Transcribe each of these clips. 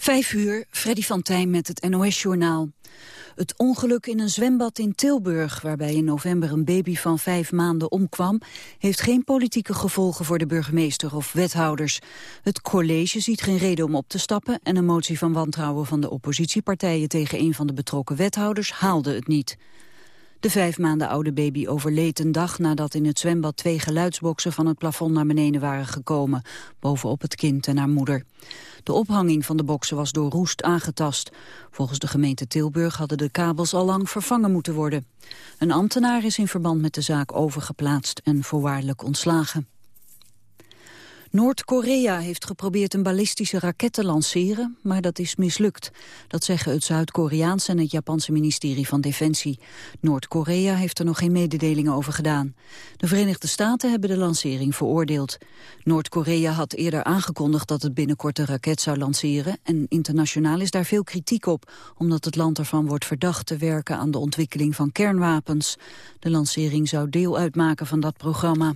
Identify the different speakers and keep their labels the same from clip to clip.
Speaker 1: Vijf uur, Freddy van Tijn met het NOS-journaal. Het ongeluk in een zwembad in Tilburg, waarbij in november een baby van vijf maanden omkwam, heeft geen politieke gevolgen voor de burgemeester of wethouders. Het college ziet geen reden om op te stappen en een motie van wantrouwen van de oppositiepartijen tegen een van de betrokken wethouders haalde het niet. De vijf maanden oude baby overleed een dag nadat in het zwembad twee geluidsboksen van het plafond naar beneden waren gekomen, bovenop het kind en haar moeder. De ophanging van de boksen was door roest aangetast. Volgens de gemeente Tilburg hadden de kabels al lang vervangen moeten worden. Een ambtenaar is in verband met de zaak overgeplaatst en voorwaardelijk ontslagen. Noord-Korea heeft geprobeerd een ballistische raket te lanceren, maar dat is mislukt. Dat zeggen het Zuid-Koreaanse en het Japanse ministerie van Defensie. Noord-Korea heeft er nog geen mededelingen over gedaan. De Verenigde Staten hebben de lancering veroordeeld. Noord-Korea had eerder aangekondigd dat het binnenkort een raket zou lanceren en internationaal is daar veel kritiek op, omdat het land ervan wordt verdacht te werken aan de ontwikkeling van kernwapens. De lancering zou deel uitmaken van dat programma.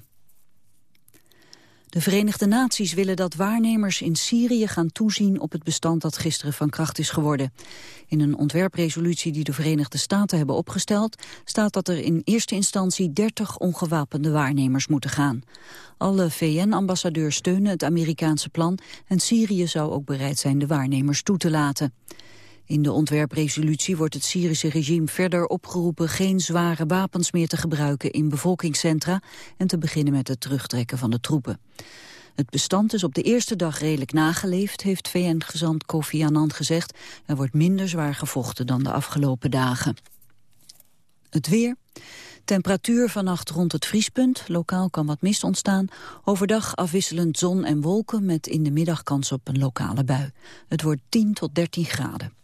Speaker 1: De Verenigde Naties willen dat waarnemers in Syrië gaan toezien op het bestand dat gisteren van kracht is geworden. In een ontwerpresolutie die de Verenigde Staten hebben opgesteld staat dat er in eerste instantie 30 ongewapende waarnemers moeten gaan. Alle VN-ambassadeurs steunen het Amerikaanse plan en Syrië zou ook bereid zijn de waarnemers toe te laten. In de ontwerpresolutie wordt het Syrische regime verder opgeroepen geen zware wapens meer te gebruiken in bevolkingscentra en te beginnen met het terugtrekken van de troepen. Het bestand is op de eerste dag redelijk nageleefd, heeft VN-gezant Kofi Annan gezegd. Er wordt minder zwaar gevochten dan de afgelopen dagen. Het weer. Temperatuur vannacht rond het vriespunt. Lokaal kan wat mist ontstaan. Overdag afwisselend zon en wolken met in de middag kans op een lokale bui. Het wordt 10 tot 13 graden.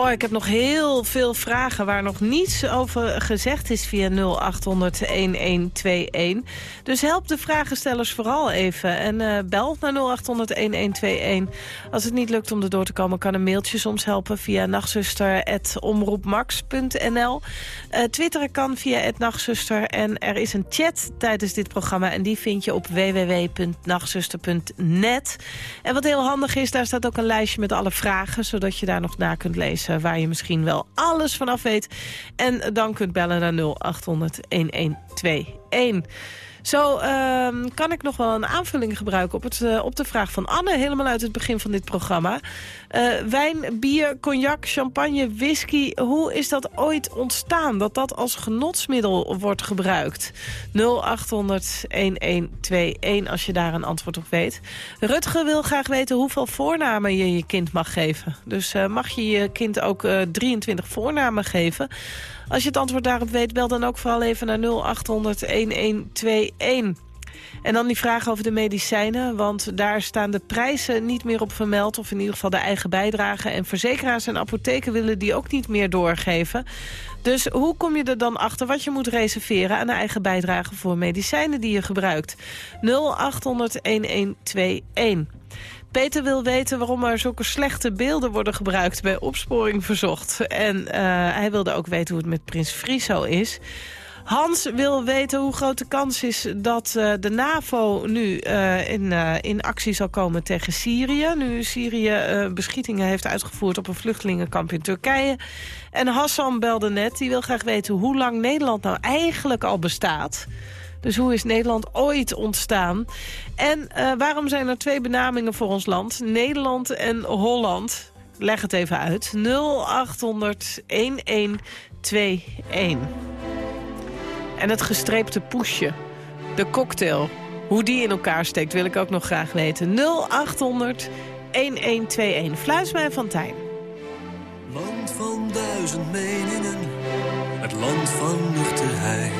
Speaker 2: Oh, ik heb nog heel veel vragen waar nog niets over gezegd is via 0800-1121. Dus help de vragenstellers vooral even. En uh, bel naar 0800-1121. Als het niet lukt om er door te komen, kan een mailtje soms helpen... via nachtzuster.omroepmax.nl. Uh, twitteren kan via nachtzuster. En er is een chat tijdens dit programma... en die vind je op www.nachtzuster.net. En wat heel handig is, daar staat ook een lijstje met alle vragen... zodat je daar nog na kunt lezen waar je misschien wel alles vanaf weet. En dan kunt bellen naar 0800 1121. Zo uh, kan ik nog wel een aanvulling gebruiken op, het, uh, op de vraag van Anne... helemaal uit het begin van dit programma. Uh, wijn, bier, cognac, champagne, whisky. Hoe is dat ooit ontstaan? Dat dat als genotsmiddel wordt gebruikt? 0800-1121 als je daar een antwoord op weet. Rutger wil graag weten hoeveel voornamen je je kind mag geven. Dus uh, mag je je kind ook 23 voornamen geven... Als je het antwoord daarop weet, bel dan ook vooral even naar 0800 1121. En dan die vraag over de medicijnen, want daar staan de prijzen niet meer op vermeld... of in ieder geval de eigen bijdrage. En verzekeraars en apotheken willen die ook niet meer doorgeven. Dus hoe kom je er dan achter wat je moet reserveren... aan de eigen bijdrage voor medicijnen die je gebruikt? 0800 1121. Peter wil weten waarom er zulke slechte beelden worden gebruikt bij opsporing verzocht. En uh, hij wilde ook weten hoe het met Prins Friso is. Hans wil weten hoe groot de kans is dat uh, de NAVO nu uh, in, in actie zal komen tegen Syrië. Nu Syrië beschietingen heeft uitgevoerd op een vluchtelingenkamp in Turkije. En Hassan belde net, die wil graag weten hoe lang Nederland nou eigenlijk al bestaat. Dus hoe is Nederland ooit ontstaan? En uh, waarom zijn er twee benamingen voor ons land? Nederland en Holland. Leg het even uit. 0800 1121. En het gestreepte poesje. De cocktail. Hoe die in elkaar steekt wil ik ook nog graag weten. 0800 1121. Fluis mij van Tijn.
Speaker 3: Land van duizend meningen. Het land van nuchterheid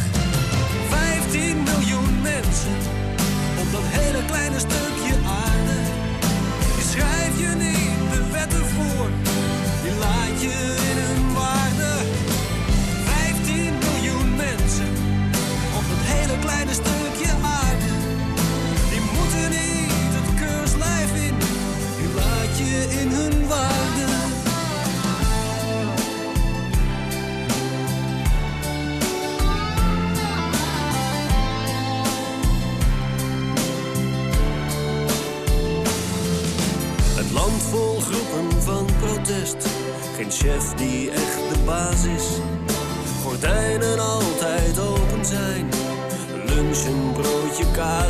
Speaker 3: 15 miljoen mensen op dat hele kleine stukje aarde. Die schrijf je niet de wetten voor, die laat je in hun waarde. 15 miljoen mensen op dat hele kleine stukje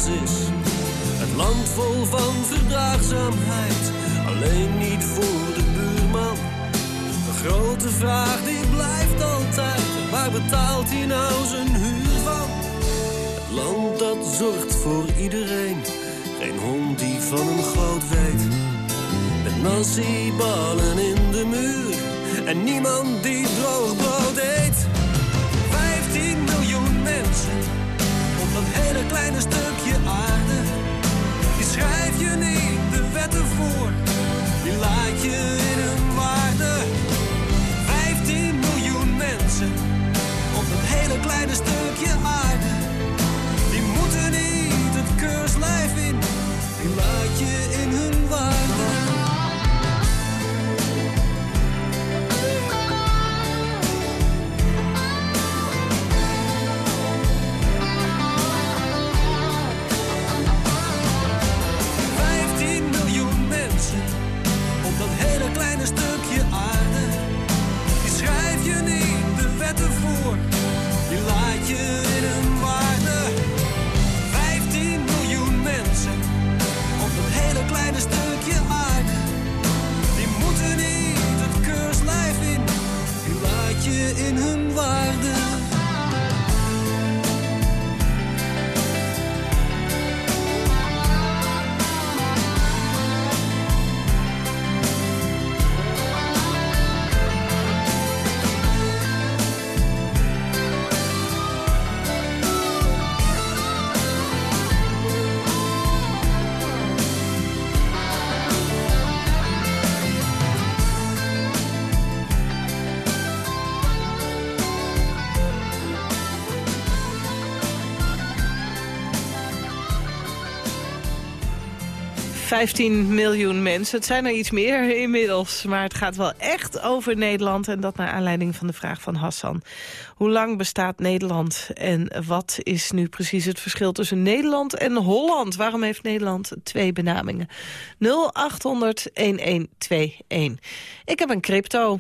Speaker 3: Het land vol van verdraagzaamheid. Alleen niet voor de buurman. De grote vraag die blijft altijd. Waar betaalt hij nou zijn huur van? Het land dat zorgt voor iedereen. Geen hond die van een goot weet. Met nasi-ballen in de muur. En niemand die droog kleine stukje aarde. Die schrijf je niet de wetten voor. Die laat je in hun waarde. 15 miljoen mensen op dat hele kleine stukje aarde. diye inim vardı 15 miljoen mensen. Het
Speaker 2: zijn er iets meer inmiddels, maar het gaat wel echt over Nederland. En dat naar aanleiding van de vraag van Hassan. Hoe lang bestaat Nederland en wat is nu precies het verschil tussen Nederland en Holland? Waarom heeft Nederland twee benamingen? 0800-1121. Ik heb een crypto.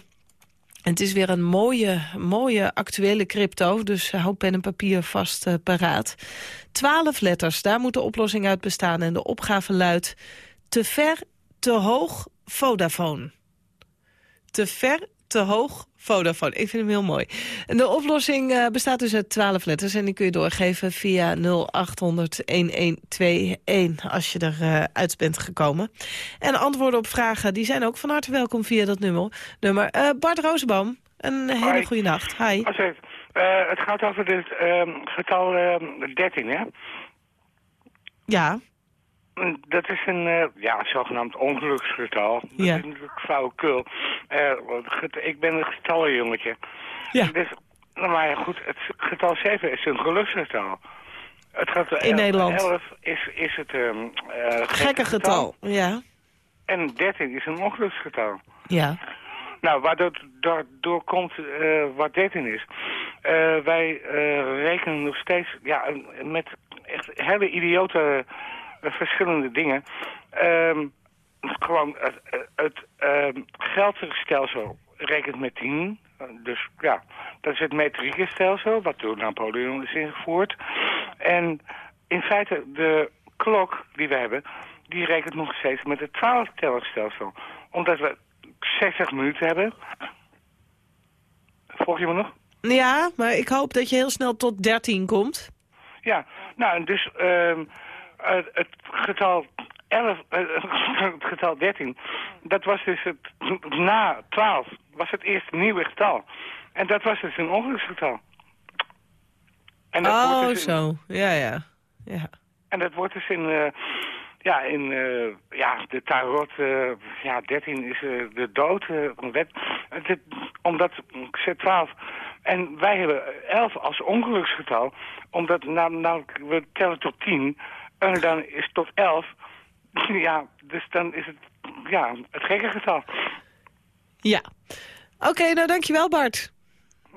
Speaker 2: En het is weer een mooie, mooie actuele crypto, dus hou pen en papier vast eh, paraat. Twaalf letters, daar moet de oplossing uit bestaan. En de opgave luidt te ver, te hoog, Vodafone. Te ver, te hoog, Vodafone. Ik vind hem heel mooi. En de oplossing uh, bestaat dus uit twaalf letters. En die kun je doorgeven via 0800-1121 als je er uh, uit bent gekomen. En antwoorden op vragen die zijn ook van harte welkom via dat nummer. nummer. Uh, Bart Rozenboom, een hele goede nacht. Hi.
Speaker 4: Het, het gaat over het uh, getal uh, 13, hè?
Speaker 2: Ja.
Speaker 4: Dat is een uh, ja, zogenaamd ongeluksgetal. Dat
Speaker 2: Ja.
Speaker 4: is natuurlijk flauwekul. Uh, ik ben een getallenjongetje.
Speaker 2: Ja.
Speaker 4: Dus, nou, maar goed, het getal 7 is een geluksgetal. Het getal
Speaker 2: In Nederland.
Speaker 4: 11 is, is het um, uh,
Speaker 2: Gekke getal. Ja.
Speaker 4: En 13 is een ongeluksgetal.
Speaker 2: Ja.
Speaker 4: Nou, waardoor daardoor komt uh, wat 13 is. Wij rekenen nog steeds ja, met echt hele idiote verschillende dingen. Um, gewoon het, het uh, geldenstelsel rekent met 10. Dus ja, dat is het metrieke stelsel, wat door Napoleon is ingevoerd. En in feite, de klok die we hebben, die rekent nog steeds met het 12-tellerstelsel. Omdat we 60 minuten hebben. Volg je me nog?
Speaker 2: Ja, maar ik hoop dat je heel snel tot 13 komt.
Speaker 4: Ja, nou, dus ehm, het, het getal 11, eh, het getal 13, dat was dus het, na 12, was het eerste nieuwe getal. En dat was dus een ongeluksgetal. En dat
Speaker 2: Oh,
Speaker 4: wordt dus in-
Speaker 2: zo. Ja, ja. ja.
Speaker 4: En dat wordt dus in, eh, ja, in eh, ja, de tarot, eh, ja, 13 is eh, de dood, eh, wet, Het is- omdat Z12. En wij hebben 11 als ongeluksgetal, omdat nou, nou, we tellen tot 10 en dan is tot 11, ja, dus dan is het, ja, het gekke getal.
Speaker 2: Ja. Oké, nou dankjewel Bart.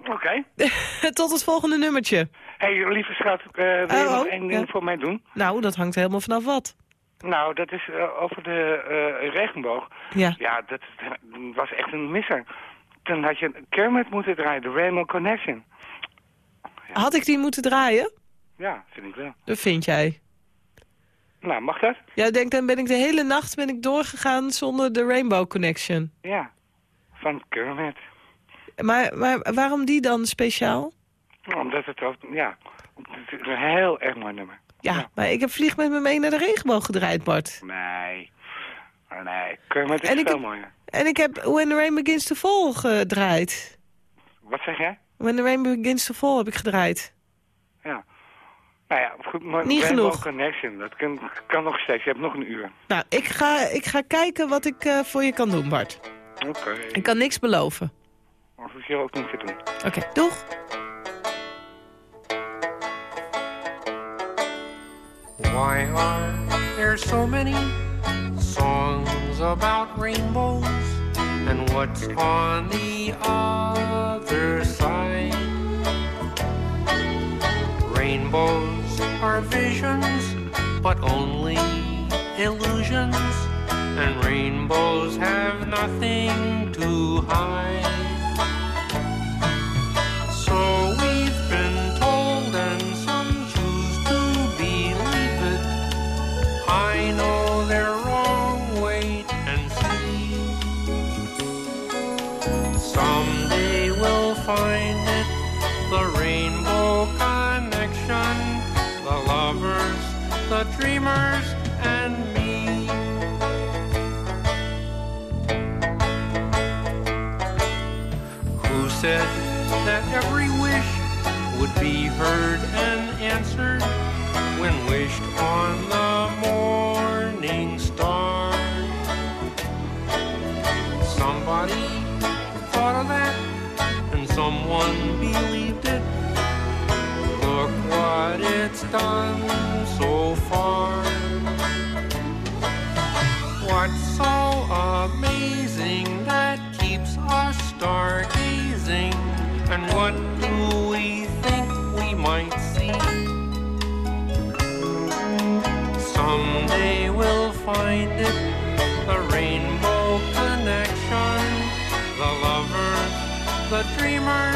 Speaker 4: Oké.
Speaker 2: tot het volgende nummertje.
Speaker 4: hey, lieve schat, eh, wil je
Speaker 2: Oh,
Speaker 4: nog
Speaker 2: oh,
Speaker 4: één ding
Speaker 2: ja.
Speaker 4: voor mij doen?
Speaker 2: Nou, dat hangt helemaal vanaf wat.
Speaker 4: Nou, dat is eh, over de eh, regenboog.
Speaker 2: Ja.
Speaker 4: Ja, dat was echt een misser. Dan had je Kermit moeten draaien, de Rainbow Connection.
Speaker 2: Had ik die moeten draaien?
Speaker 4: Ja, vind ik wel.
Speaker 2: Dat vind jij.
Speaker 4: Nou, mag dat?
Speaker 2: Ja, denk dan ben ik de hele nacht ben ik doorgegaan zonder de Rainbow Connection.
Speaker 4: Ja, van Kermit.
Speaker 2: Maar, maar waarom die dan speciaal?
Speaker 4: Omdat het ook, ja, het is een heel erg mooi nummer.
Speaker 2: Ja, maar ik heb Vlieg met me mee naar de regenboog gedraaid, Bart.
Speaker 4: Nee, Oh, nee, Kermit is
Speaker 2: En
Speaker 4: veel mooier.
Speaker 2: En ik heb When the Rain Begins to Fall gedraaid.
Speaker 4: Wat zeg jij?
Speaker 2: When the Rain Begins to Fall heb ik gedraaid.
Speaker 4: Ja. Nou ja, goed, maar
Speaker 2: Niet genoeg.
Speaker 4: Connection, dat kan, kan nog steeds. Je hebt nog een uur.
Speaker 2: Nou, ik ga, ik ga kijken wat ik eh, voor je kan doen, Bart.
Speaker 4: Oké.
Speaker 2: Ik kan niks beloven.
Speaker 4: Of hoef je ook niet te doen.
Speaker 2: Oké, doeg.
Speaker 5: Why are there so many songs about rainbows? And what's on the other side? Rainbows are visions, but only illusions. And rainbows have nothing to hide. Dreamers, and me. Who said that every wish would be heard and answered when wished on the morning star? Somebody thought of that and someone believed it. Look what it's done so far. What's so amazing that keeps us stargazing? And what do we think we might see? Someday we'll find it, the rainbow connection, the lovers, the dreamers,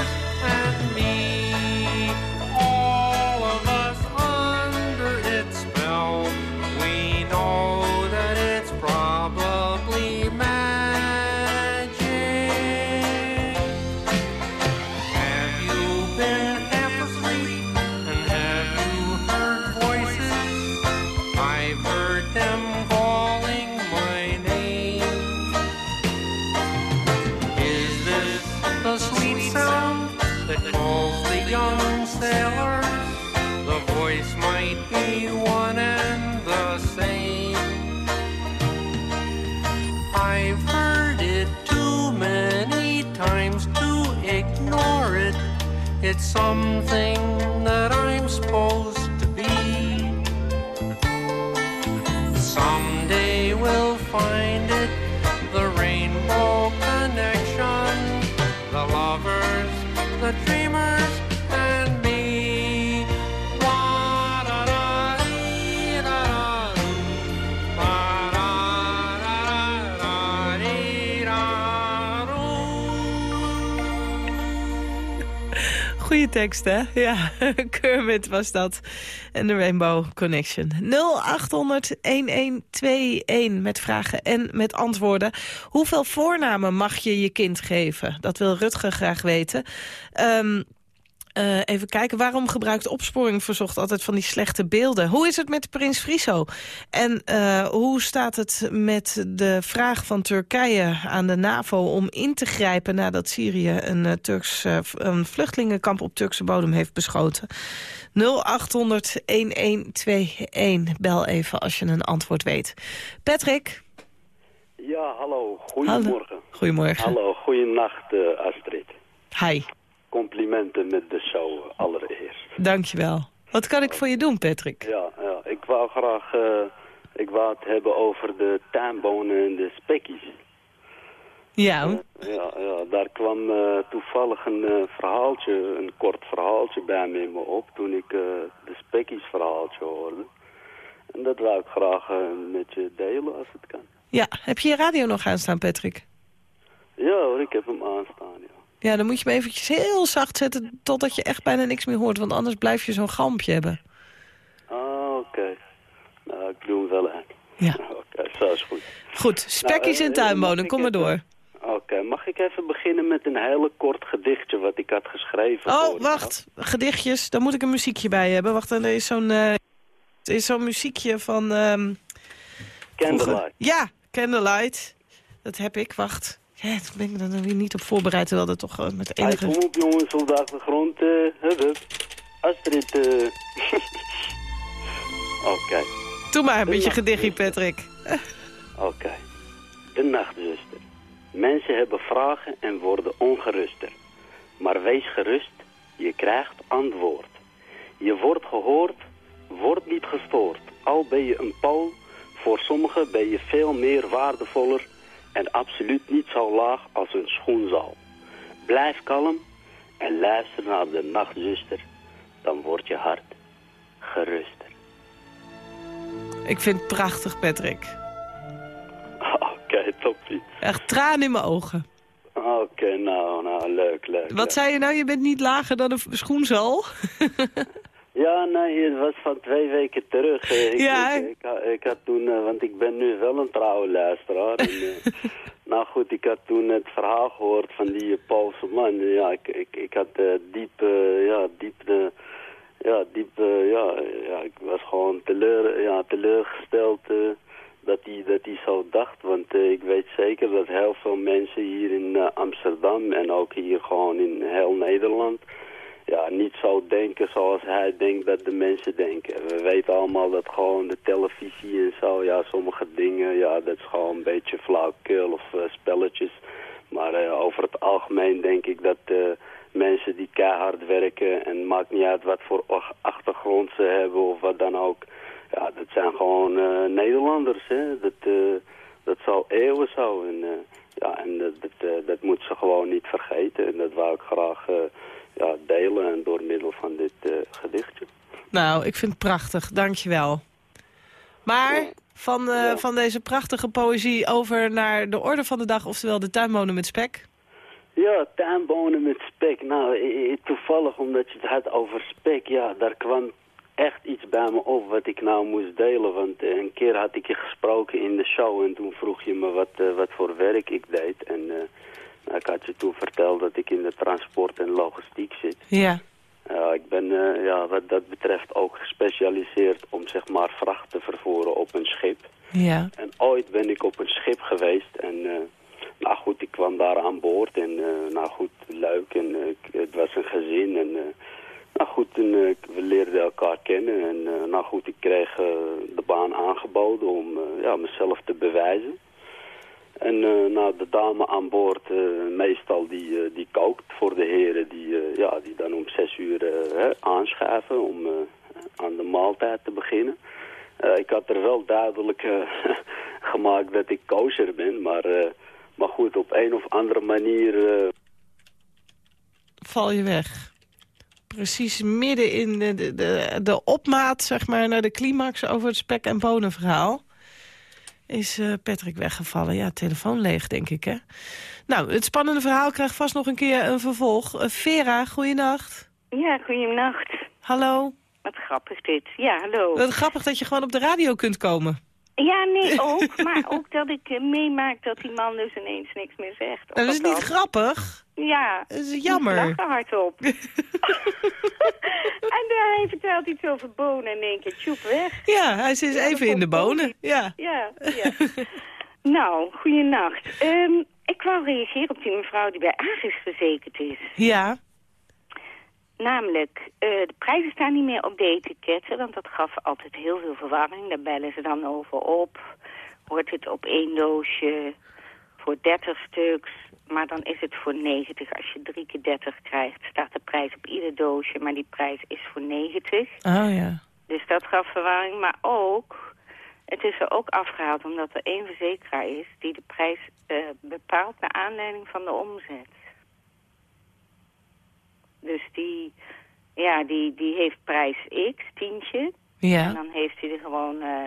Speaker 2: Tekst, hè? Ja, Kermit was dat. En de Rainbow Connection. 0800-1121 met vragen en met antwoorden. Hoeveel voornamen mag je je kind geven? Dat wil Rutger graag weten. Ehm, eh, even kijken, waarom gebruikt Opsporing Verzocht altijd van die slechte beelden? Hoe is het met Prins Friso? En eh, hoe staat het met de vraag van Turkije aan de NAVO om in te grijpen nadat Syrië een, eh, Turks, een vluchtelingenkamp op Turkse bodem heeft beschoten? 0800-1121. Bel even als je een antwoord weet. Patrick?
Speaker 6: Ja, hallo. Goedemorgen.
Speaker 2: Goedemorgen.
Speaker 6: Hallo, goeienacht Astrid.
Speaker 2: Hi,
Speaker 6: Complimenten met de show allereerst.
Speaker 2: dankjewel. Wat kan ik voor je doen, Patrick?
Speaker 6: Ja, ja, ik wou graag uh, ik wou het hebben over de tuinbonen en de spekkies.
Speaker 2: Ja,
Speaker 6: Uh, ja, ja, daar kwam uh, toevallig een verhaaltje, een kort verhaaltje bij me in me op toen ik de spekkies verhaaltje hoorde. En dat wou ik graag met je delen als het kan.
Speaker 2: ja. heb je je radio nog aanstaan, Patrick?
Speaker 6: Ja hoor, ik heb hem aanstaan, ja.
Speaker 2: Ja, dan moet je hem eventjes heel zacht zetten totdat je echt bijna niks meer hoort. Want anders blijf je zo'n galmpje hebben.
Speaker 6: Ah, oké. Nou, ik doe hem wel aan.
Speaker 2: Ja.
Speaker 6: Oké, zo is goed.
Speaker 2: Goed, spekkies
Speaker 6: Nou,
Speaker 2: en
Speaker 6: eh,
Speaker 2: tuinbonen,
Speaker 6: mag ik
Speaker 2: kom maar door.
Speaker 6: Oké, mag ik even beginnen met een hele kort gedichtje wat ik had geschreven?
Speaker 2: Oh, wacht. Gedichtjes, daar moet ik een muziekje bij hebben. Wacht, er is zo'n er is zo'n muziekje van... ehm, vroeger.
Speaker 6: Candlelight.
Speaker 2: Ja, Candlelight. Dat heb ik, wacht. Ja, daar ben ik dan weer niet op voorbereid, terwijl dat toch eh, met
Speaker 6: Hey,
Speaker 2: enige...
Speaker 6: kom op jongens, op de hup, hup. Astrid, eh. Oké,
Speaker 2: Doe maar een
Speaker 6: de
Speaker 2: beetje gedichtje, Patrick.
Speaker 6: oké. De nachtzuster. Mensen hebben vragen en worden ongeruster. Maar wees gerust, je krijgt antwoord. Je wordt gehoord, wordt niet gestoord. Al ben je een pool, voor sommigen ben je veel meer waardevoller en absoluut niet zo laag als een schoenzaal. Blijf kalm en luister naar de nachtzuster, dan wordt je hart geruster.
Speaker 2: Ik vind het prachtig, Patrick.
Speaker 6: Oké, toppie.
Speaker 2: Echt tranen in mijn ogen.
Speaker 6: Oké, nou, nou, leuk, leuk.
Speaker 2: Wat
Speaker 6: leuk.
Speaker 2: zei je nou? Je bent niet lager dan een schoenzool?
Speaker 6: Ja, nee, het was van twee weken terug. Eh, Ik,
Speaker 2: Ja,
Speaker 6: ik, ik, had- ik had toen, eh, want ik ben nu wel een trouwe luisteraar. En, eh, nou goed, ik had toen het verhaal gehoord van die Poolse man. Ja, ik, ik, ik had eh, diep, ja, diep, ja, diep, ja, ja, ik was gewoon teleur, ja, teleurgesteld dat hij dat hij zo dacht. Want ik weet zeker dat heel veel mensen hier in Amsterdam en ook hier gewoon in heel Nederland ja, niet zo denken zoals hij denkt dat de mensen denken. We weten allemaal dat gewoon de televisie en zo, ja, sommige dingen, ja, dat is gewoon een beetje flauwkul of eh, spelletjes. Maar eh, over het algemeen denk ik dat eh, mensen die keihard werken en maakt niet uit wat voor ach- achtergrond ze hebben of wat dan ook. Ja, dat zijn gewoon Nederlanders, hè. Dat, dat is eeuwen zo. En, ja, en dat, dat, dat moet ze gewoon niet vergeten. En dat wou ik graag ja, delen en door middel van dit eh, gedichtje.
Speaker 2: Nou, ik vind het prachtig. Dankjewel. Maar van, eh,
Speaker 6: Ja.
Speaker 2: van deze prachtige poëzie over naar de orde van de dag... oftewel de tuinbonen met spek.
Speaker 6: Ja, tuinbonen met spek. Nou, toevallig omdat je het had over spek, ja, daar kwam echt iets bij me op wat ik nou moest delen. Want eh, een keer had ik je gesproken in de show en toen vroeg je me wat, wat voor werk ik deed. En ik had je toen verteld dat ik in de transport en logistiek zit.
Speaker 2: Ja.
Speaker 6: Ja, ik ben eh, ja, wat dat betreft ook gespecialiseerd om zeg maar vracht te vervoeren op een schip.
Speaker 2: Ja.
Speaker 6: En ooit ben ik op een schip geweest en eh, nou goed, ik kwam daar aan boord en eh, nou goed, leuk en het was een gezin en nou goed, en, we leerden elkaar kennen en nou goed, ik kreeg de baan aangeboden om ja, mezelf te bewijzen. En eh, nou, de dame aan boord, eh, meestal die, eh, die kookt voor de heren die, ja, die dan om zes uur hè, aanschuiven om aan de maaltijd te beginnen. Ik had er wel duidelijk gemaakt dat ik kosher ben, maar, maar goed, op een of andere manier...
Speaker 2: Val je weg. Precies midden in de, de, de, de opmaat, zeg maar, naar de climax over het spek- en bonenverhaal... is eh, Patrick weggevallen. Ja, telefoon leeg, denk ik, hè? Nou, het spannende verhaal krijgt vast nog een keer een vervolg. Eh, Vera, goeienacht.
Speaker 7: Ja, goeienacht.
Speaker 2: Hallo.
Speaker 7: Wat grappig dit. Ja, hallo.
Speaker 2: Wat grappig dat je gewoon op de radio kunt komen.
Speaker 7: Ja, nee, ook. maar ook dat ik eh, meemaak dat die man dus ineens niks meer zegt.
Speaker 2: Dat is niet grappig.
Speaker 7: Ja.
Speaker 2: Dat is
Speaker 7: Ik
Speaker 2: jammer.
Speaker 7: lachen hardop. en dan hij vertelt iets over bonen en in één keer tjoep weg.
Speaker 2: Ja, hij zit
Speaker 7: Ja,
Speaker 2: even in de
Speaker 7: ik
Speaker 2: bonen. Ja.
Speaker 7: Ja, ja. nou, goeienacht. Ehm ik wou reageren op die mevrouw die bij Agis verzekerd is.
Speaker 2: Ja.
Speaker 7: Namelijk, eh, de prijzen staan niet meer op de etiketten, want dat gaf altijd heel veel verwarring. Daar bellen ze dan over op. Wordt het op één doosje voor 30 stuks, maar dan is het voor 90. Als je drie keer 30 krijgt, staat de prijs op ieder doosje, maar die prijs is voor 90.
Speaker 2: Oh ja.
Speaker 7: Dus dat gaf verwarring, maar ook, het is er ook afgehaald omdat er één verzekeraar is die de prijs eh, bepaalt naar aanleiding van de omzet. Dus die, ja, die, die heeft prijs X, tientje. En
Speaker 2: Ja.
Speaker 7: dan heeft hij er gewoon eh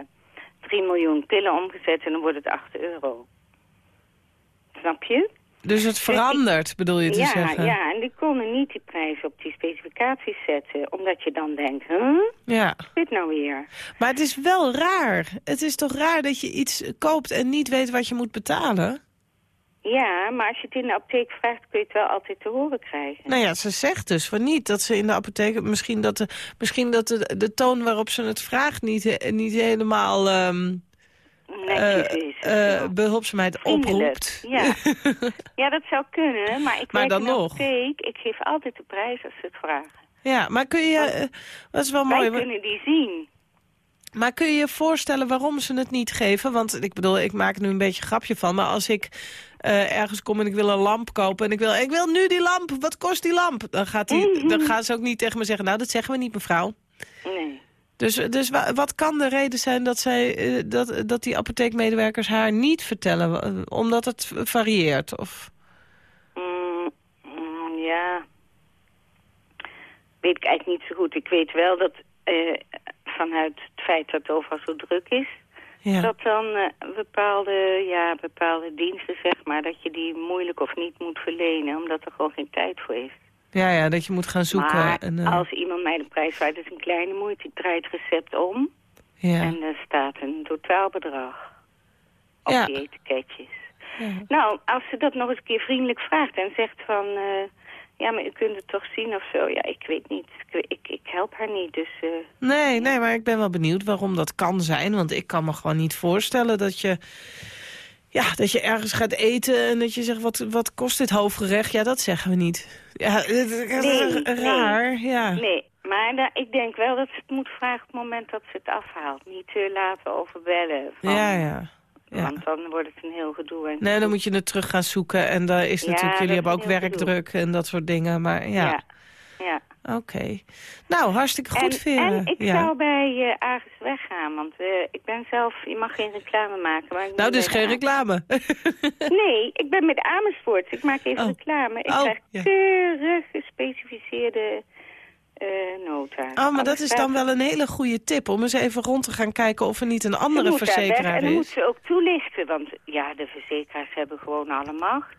Speaker 7: 3 miljoen pillen omgezet en dan wordt het 8 euro. Snap je?
Speaker 2: Dus het verandert, bedoel je te
Speaker 7: ja,
Speaker 2: zeggen?
Speaker 7: ja, en die konden niet die prijs op die specificaties zetten. Omdat je dan denkt, huh?
Speaker 2: Ja.
Speaker 7: Wat is dit nou weer?
Speaker 2: Maar het is wel raar. Het is toch raar dat je iets koopt en niet weet wat je moet betalen?
Speaker 7: Ja, maar als je het in de apotheek vraagt, kun je het wel altijd te horen krijgen.
Speaker 2: Nou ja, ze zegt dus van niet dat ze in de apotheek... Misschien dat de, misschien dat de, de toon waarop ze het vraagt niet, niet helemaal ehm
Speaker 7: Netjes
Speaker 2: eh,
Speaker 7: is.
Speaker 2: eh, behulpzaamheid oproept.
Speaker 7: Ja. ja, dat zou kunnen, maar ik
Speaker 2: Maar dan nog.
Speaker 7: Ik geef altijd de prijs als ze het vragen.
Speaker 2: Ja, maar kun je... eh, dat is wel
Speaker 7: Wij
Speaker 2: mooi. wa-
Speaker 7: kunnen die zien.
Speaker 2: Maar kun je je voorstellen waarom ze het niet geven? Want ik bedoel, ik maak er nu een beetje een grapje van. Maar als ik ergens kom en ik wil een lamp kopen... en ik wil, ik wil nu die lamp, wat kost die lamp? Dan, gaat die, dan gaan ze ook niet tegen me zeggen... nou, dat zeggen we niet, mevrouw.
Speaker 7: Nee.
Speaker 2: Dus, dus wa- wat kan de reden zijn dat, zij, eh, dat, dat die apotheekmedewerkers haar niet vertellen? Omdat het varieert? Of...
Speaker 7: Mm, mm, ja. Weet ik eigenlijk niet zo goed. Ik weet wel dat eh, vanuit het feit dat het overal zo druk is...
Speaker 2: Ja.
Speaker 7: dat dan eh, bepaalde, ja, bepaalde diensten, zeg maar... dat je die moeilijk of niet moet verlenen... omdat er gewoon geen tijd voor is.
Speaker 2: Ja, ja, dat je moet gaan zoeken.
Speaker 7: Maar
Speaker 2: en, eh,
Speaker 7: als iemand mij de prijs vraagt, is een kleine moeite. Ik draai het recept om
Speaker 2: ja.
Speaker 7: en er staat een totaalbedrag op
Speaker 2: Ja.
Speaker 7: die etiketjes.
Speaker 2: Ja.
Speaker 7: Nou, als ze dat nog eens een keer vriendelijk vraagt en zegt van... eh, ja, maar u kunt het toch zien of zo. Ja, ik weet niet. Ik, ik, ik help haar niet, dus... eh,
Speaker 2: Nee, nee, maar ik ben wel benieuwd waarom dat kan zijn. Want ik kan me gewoon niet voorstellen dat je... Ja, dat je ergens gaat eten en dat je zegt, wat, wat kost dit hoofdgerecht? Ja, dat zeggen we niet. Ja, het is
Speaker 7: Nee,
Speaker 2: raar, ja.
Speaker 7: Nee, maar da- ik denk wel dat ze het moet vragen op het moment dat ze het afhaalt. Niet te laten overbellen. Van,
Speaker 2: Ja, ja. ja.
Speaker 7: Want dan wordt het een heel gedoe. En
Speaker 2: Nee, dan moet je het terug gaan zoeken. En daar is
Speaker 7: Ja,
Speaker 2: natuurlijk, jullie
Speaker 7: dat
Speaker 2: hebben ook
Speaker 7: gedoe.
Speaker 2: werkdruk en dat soort dingen. Maar ja, oké. Nou, hartstikke goed,
Speaker 7: en,
Speaker 2: Vera.
Speaker 7: en ik
Speaker 2: ja.
Speaker 7: zou bij eh Agis weggaan, want eh, ik ben zelf... Je mag geen reclame maken, maar ik
Speaker 2: Nou, dus geen reclame.
Speaker 7: Nee, ik ben met Amersfoort. Ik maak even
Speaker 2: Oh.
Speaker 7: reclame. Ik
Speaker 2: Oh,
Speaker 7: krijg
Speaker 2: ja.
Speaker 7: keurig gespecificeerde eh nota.
Speaker 2: Oh, maar
Speaker 7: Alles
Speaker 2: dat is dan wel een hele goede tip. Om eens even rond te gaan kijken of er niet een andere
Speaker 7: weg
Speaker 2: verzekeraar
Speaker 7: En dan moet
Speaker 2: is.
Speaker 7: ze ook toelichten, want ja, de verzekeraars hebben gewoon alle macht.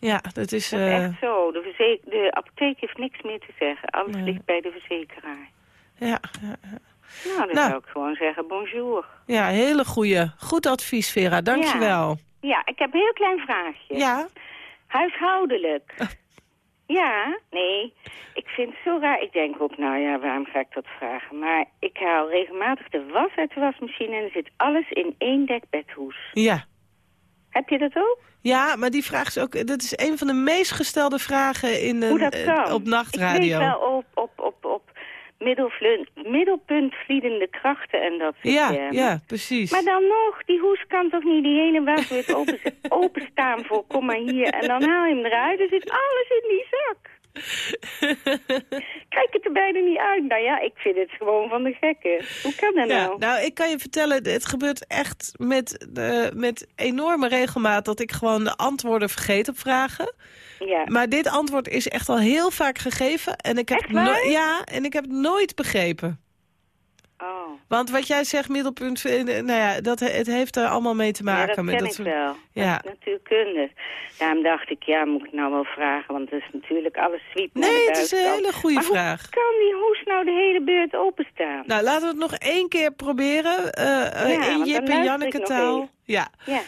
Speaker 2: Ja, dat is...
Speaker 7: Dat is
Speaker 2: eh,
Speaker 7: echt zo. De, de apotheek heeft niks meer te zeggen. Alles
Speaker 2: Nee.
Speaker 7: ligt bij de verzekeraar.
Speaker 2: ja, ja,
Speaker 7: Nou, dan
Speaker 2: Nou.
Speaker 7: zou ik gewoon zeggen bonjour.
Speaker 2: ja, hele goede. Goed advies, Vera. Dankjewel.
Speaker 7: Ja, ik heb een heel klein vraagje.
Speaker 2: Ja?
Speaker 7: Huishoudelijk.
Speaker 2: Oh.
Speaker 7: Ja, nee. Ik vind het zo raar. Ik denk ook, nou ja, waarom ga ik dat vragen? Maar ik haal regelmatig de was uit de wasmachine en er zit alles in één dek bedhoes.
Speaker 2: Ja.
Speaker 7: Heb je dat ook?
Speaker 2: Ja, maar die vraag is ook... Dat is een van de meest gestelde vragen in
Speaker 7: Hoe
Speaker 2: een,
Speaker 7: dat
Speaker 2: eh,
Speaker 7: kan?
Speaker 2: op
Speaker 7: Ik
Speaker 2: nachtradio.
Speaker 7: weet wel op, op, op, op middelpuntvliedende krachten en dat soort
Speaker 2: Ja,
Speaker 7: termen.
Speaker 2: ja, precies.
Speaker 7: Maar dan nog, die hoes kan toch niet die hele waswit open, openstaan voor kom maar hier. En dan haal je hem eruit en zit alles in die zak. Kijk het er bijna niet uit. Nou ja, ik vind het gewoon van de gekken. Hoe kan dat
Speaker 2: Ja,
Speaker 7: nou?
Speaker 2: nou, ik kan je vertellen, het gebeurt echt met, de, met enorme regelmaat... dat ik gewoon de antwoorden vergeet op vragen.
Speaker 7: Ja.
Speaker 2: Maar dit antwoord is echt al heel vaak gegeven. En ik heb
Speaker 7: Echt waar?
Speaker 2: no- ja, en ik heb het nooit begrepen. Want wat jij zegt, middelpunt, nou ja, dat, het heeft er allemaal mee te
Speaker 7: Ja,
Speaker 2: maken.
Speaker 7: dat ken
Speaker 2: met dat
Speaker 7: ik wel.
Speaker 2: Ja.
Speaker 7: Dat natuurkunde. Daarom dacht ik, ja, moet ik nou wel vragen, want het is natuurlijk alles sweet
Speaker 2: Nee, het is een hele goede
Speaker 7: maar
Speaker 2: vraag.
Speaker 7: hoe kan die hoes nou de hele beurt openstaan?
Speaker 2: Nou, laten we het nog één keer proberen.
Speaker 7: Ja,
Speaker 2: in Jip en
Speaker 7: luister
Speaker 2: Janneke
Speaker 7: ik nog
Speaker 2: taal.
Speaker 7: even.
Speaker 2: Ja,
Speaker 7: Ja,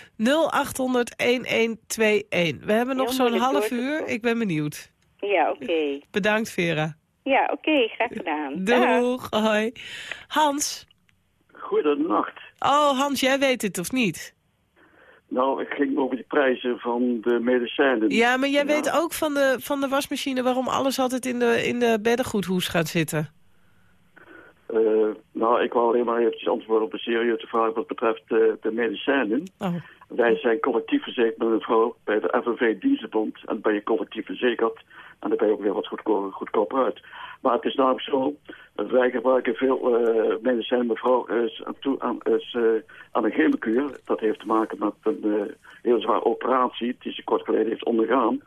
Speaker 2: 0800 1121. We hebben nog zo'n half uur. Ik ben benieuwd.
Speaker 7: ja oké.
Speaker 2: Bedankt, Vera.
Speaker 7: Ja, oké, graag gedaan. Dag.
Speaker 2: Doeg, hoi. Hans.
Speaker 8: Goedenacht.
Speaker 2: Oh, Hans, jij weet het of niet?
Speaker 8: Nou, het ging over die prijzen van de medicijnen.
Speaker 2: Ja, maar jij weet ook van de, van de wasmachine... waarom alles altijd in de, in de beddengoedhoes gaat zitten.
Speaker 8: Eh, nou, ik wou alleen maar eventjes antwoorden op een serieuze vraag wat betreft eh, de medicijnen.
Speaker 2: Oh.
Speaker 8: Wij zijn collectief verzekerd met een vrouw bij de FNV Dienstenbond. En dan ben je collectief verzekerd. En dan ben je ook weer wat goedko goedkoper uit. Maar het is namelijk zo, dat wij gebruiken veel eh medicijnen. Mevrouw is, aan, toe, aan, is eh, aan een chemokuur. Dat heeft te maken met een eh, heel zware operatie die ze kort geleden heeft ondergaan.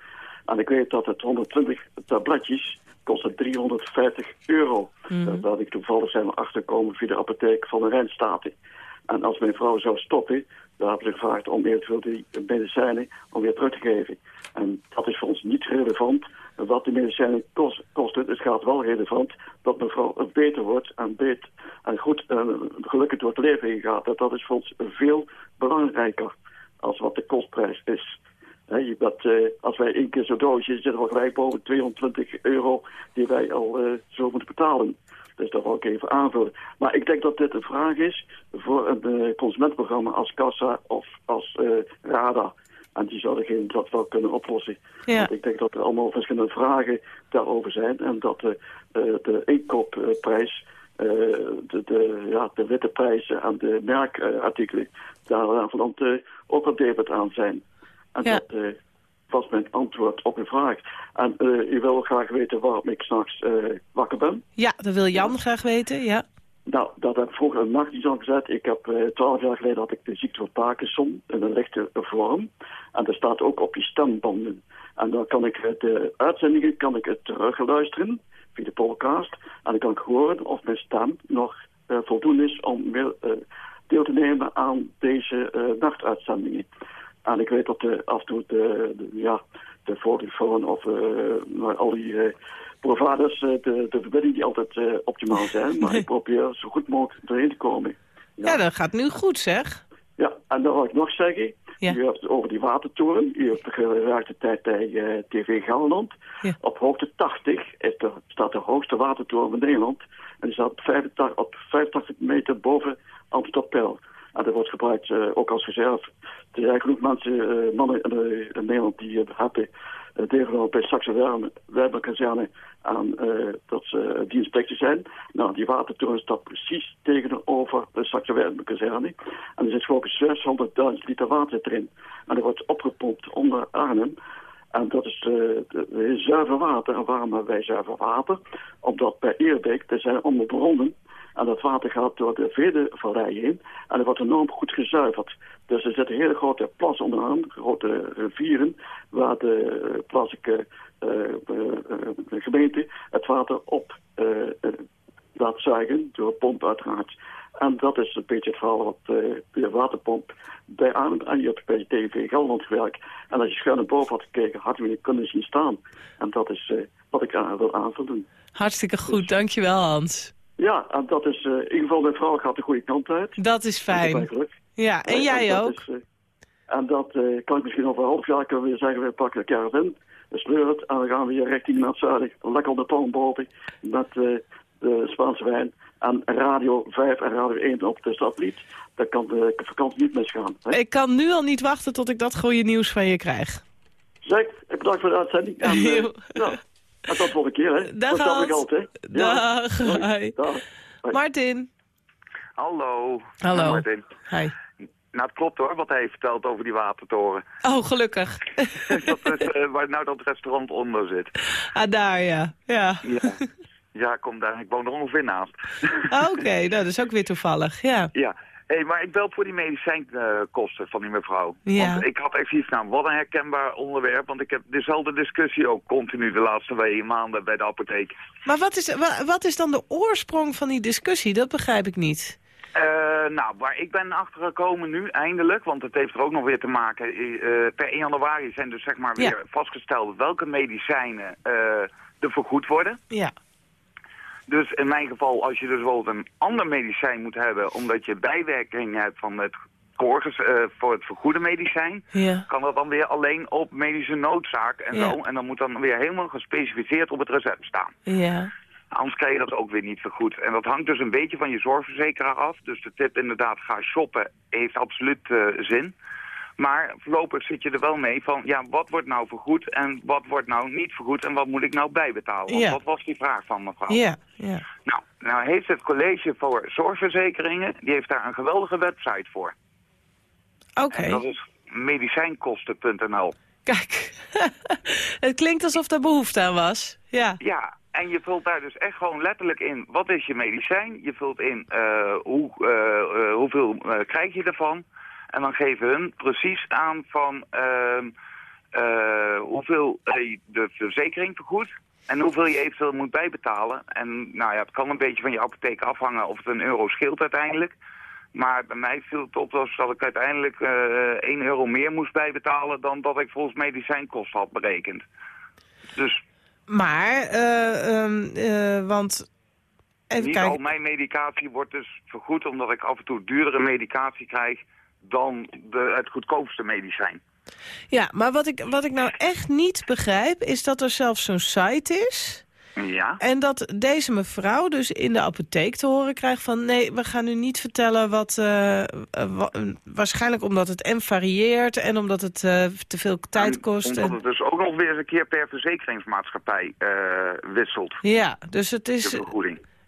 Speaker 8: En ik weet dat het 120 tabletjes kosten 350 euro. Daar had ik toevallig zijn we achtergekomen via de apotheek van de Rijnstaten. En als mijn vrouw zou stoppen, dan hebben ze gevraagd om eventueel die medicijnen om weer terug te geven. En dat is voor ons niet relevant wat die medicijnen kost, kosten. Het gaat wel relevant dat mevrouw beter wordt en, goed en gelukkig door het leven heen gaat. Dat, dat is voor ons veel belangrijker als wat de kostprijs is. Bent, eh, als wij één keer zo'n doosje zitten we gelijk boven 220 euro die wij al eh, zo moeten betalen. Dus dat wil ik even aanvullen. Maar ik denk dat dit een vraag is voor een eh, consumentenprogramma als Kassa of als RADA. En die zouden dat wel kunnen oplossen.
Speaker 2: Ja.
Speaker 8: Want ik denk dat er allemaal verschillende vragen daarover zijn. En dat de, eh, de inkoopprijs, eh, de, de, ja, de witte prijzen en de merkartikelen, daar van uh, ook wat debet aan zijn. En
Speaker 2: Ja.
Speaker 8: dat eh, was mijn antwoord op uw vraag. En eh, u wil graag weten waarom ik s'nachts eh wakker ben.
Speaker 2: Ja, dat wil Jan graag weten, ja.
Speaker 8: Nou, dat heb ik vroeger een nachtdienst al gezet. Ik heb eh, twaalf jaar geleden had ik de ziekte van Parkinson in een lichte vorm. En dat staat ook op je stembanden. En dan kan ik het, de uitzendingen kan ik het terugluisteren via de podcast. En dan kan ik horen of mijn stem nog eh, voldoende is om eh, deel te nemen aan deze eh, nachtuitzendingen. En ik weet dat de, af en toe de, de, ja, de of eh, al die eh, providers eh, de, de verbinding die altijd eh, optimaal zijn. Maar ik probeer zo goed mogelijk erin te komen.
Speaker 2: Ja, dat gaat nu goed, zeg.
Speaker 8: Ja, en dan wil ik nog zeggen,
Speaker 2: Ja.
Speaker 8: u hebt het over die watertoren. U hebt gewerkt de tijd bij eh, TV Gelderland.
Speaker 2: Ja.
Speaker 8: Op hoogte 80 is de, staat de hoogste watertoren van Nederland. En die staat op 85, op 85 meter boven Amsterdam. En dat wordt gebruikt ook als reserve. Er zijn genoeg mensen, mannen in, in Nederland die hebben deelgenomen bij Saxe Werberkazerne aan uh, dat ze dienstknechten zijn. Nou, die watertoren staat precies tegenover de Saxe Werberkazerne. En er zit gewoon 600.000 liter water erin. En dat wordt opgepompt onder Arnhem. En dat is uh, zuiver water. En waarom hebben wij zuiver water? Omdat bij Eerbeek, er zijn allemaal bronnen. En dat water gaat door de Vedevallei heen. En dat wordt enorm goed gezuiverd. Dus er zitten hele grote plassen onderaan, grote rivieren, waar de plaatselijke uh, uh, gemeente het water op laat zuigen, door pomp uiteraard. En dat is een beetje het verhaal wat de waterpomp bij aan en je hebt bij TV Gelderland gewerkt. En als je schuin naar boven had gekeken, had je kunnen zien staan. En dat is wat ik aan wil aanvullen.
Speaker 2: Hartstikke goed, dus... dankjewel Hans.
Speaker 8: Ja, en dat is uh, in ieder geval mijn vrouw gaat de goede kant uit.
Speaker 2: Dat is fijn. Ja, en jij
Speaker 8: en
Speaker 2: ook.
Speaker 8: Is, uh, en dat kan ik misschien over een half jaar kunnen we zeggen, we pakken de caravan, we sleuren het en dan gaan we hier richting naar het zuiden. Lekker op de palmboten met de Spaanse wijn. En Radio 5 en Radio 1 op de satelliet. Dat kan de vakantie niet misgaan.
Speaker 2: Hè? Ik kan nu al niet wachten tot ik dat goede nieuws van je krijg.
Speaker 8: Zeg, bedankt voor de uitzending. En, ja. En tot volgende keer, hè.
Speaker 2: Dag,
Speaker 8: dat ik altijd.
Speaker 2: Ja. Dag. Hoi.
Speaker 8: Dag.
Speaker 2: Martin.
Speaker 9: Hallo.
Speaker 2: Hallo.
Speaker 9: Martin.
Speaker 2: Hi.
Speaker 9: Nou, het klopt hoor, wat hij heeft verteld over die watertoren.
Speaker 2: Oh, gelukkig.
Speaker 9: dat is uh, waar nou dat restaurant onder zit.
Speaker 2: Ah, daar ja. Ja,
Speaker 9: ja. ja kom daar. Ik woon er ongeveer naast.
Speaker 2: Oké, okay, nou, dat is ook weer toevallig, ja.
Speaker 9: Ja. Hé, hey, maar ik bel voor die medicijnkosten van die mevrouw.
Speaker 2: Ja.
Speaker 9: Want ik had even iets nou, wat een herkenbaar onderwerp. Want ik heb dezelfde discussie ook continu de laatste weken maanden bij de apotheek.
Speaker 2: Maar wat is, wat is dan de oorsprong van die discussie? Dat begrijp ik niet.
Speaker 9: Eh, nou, waar ik ben achtergekomen nu, eindelijk, want het heeft er ook nog weer te maken. eh, per 1 januari zijn dus zeg maar
Speaker 2: Ja.
Speaker 9: weer vastgesteld welke medicijnen eh er vergoed worden.
Speaker 2: Ja.
Speaker 9: Dus in mijn geval, als je dus bijvoorbeeld een ander medicijn moet hebben, omdat je bijwerking hebt van het koorges, eh, voor het vergoede medicijn,
Speaker 2: Ja.
Speaker 9: kan dat dan weer alleen op medische noodzaak en
Speaker 2: Ja.
Speaker 9: zo. En dan moet dan weer helemaal gespecificeerd op het recept staan.
Speaker 2: Ja.
Speaker 9: Anders krijg je dat ook weer niet vergoed. En dat hangt dus een beetje van je zorgverzekeraar af. Dus de tip inderdaad, ga shoppen, heeft absoluut eh, zin. Maar voorlopig zit je er wel mee van, ja, wat wordt nou vergoed en wat wordt nou niet vergoed en wat moet ik nou bijbetalen? Want
Speaker 2: Ja.
Speaker 9: dat was die vraag van mevrouw.
Speaker 2: Ja. Ja.
Speaker 9: Nou, nou heeft het college voor zorgverzekeringen, die heeft daar een geweldige website voor.
Speaker 2: Oké.
Speaker 9: En dat is medicijnkosten.nl.
Speaker 2: Kijk. het klinkt alsof er behoefte aan was. Ja.
Speaker 9: Ja, en je vult daar dus echt gewoon letterlijk in, wat is je medicijn? Je vult in eh, hoe, eh, eh, hoeveel krijg je ervan? En dan geven hun precies aan van ehm, eh, hoeveel de verzekering vergoedt en hoeveel je eventueel moet bijbetalen. En nou ja, het kan een beetje van je apotheek afhangen of het een euro scheelt uiteindelijk. Maar bij mij viel het op dat ik uiteindelijk eh 1 euro meer moest bijbetalen dan dat ik volgens medicijnkosten had berekend. Dus
Speaker 2: Maar, eh, ehm, eh, want... Even
Speaker 9: Niet al mijn medicatie wordt dus vergoed omdat ik af en toe duurdere medicatie krijg dan de, het goedkoopste medicijn.
Speaker 2: Ja, maar wat ik, wat ik nou echt niet begrijp... is dat er zelfs zo'n site is...
Speaker 9: Ja,
Speaker 2: En dat deze mevrouw dus in de apotheek te horen krijgt van... nee, we gaan u niet vertellen wat... eh, eh, wa- waarschijnlijk omdat het en varieert en omdat het eh, te veel tijd
Speaker 9: En
Speaker 2: kost.
Speaker 9: omdat
Speaker 2: en-
Speaker 9: het dus ook nog weer eens een keer per verzekeringsmaatschappij wisselt,
Speaker 2: Ja, dus het is,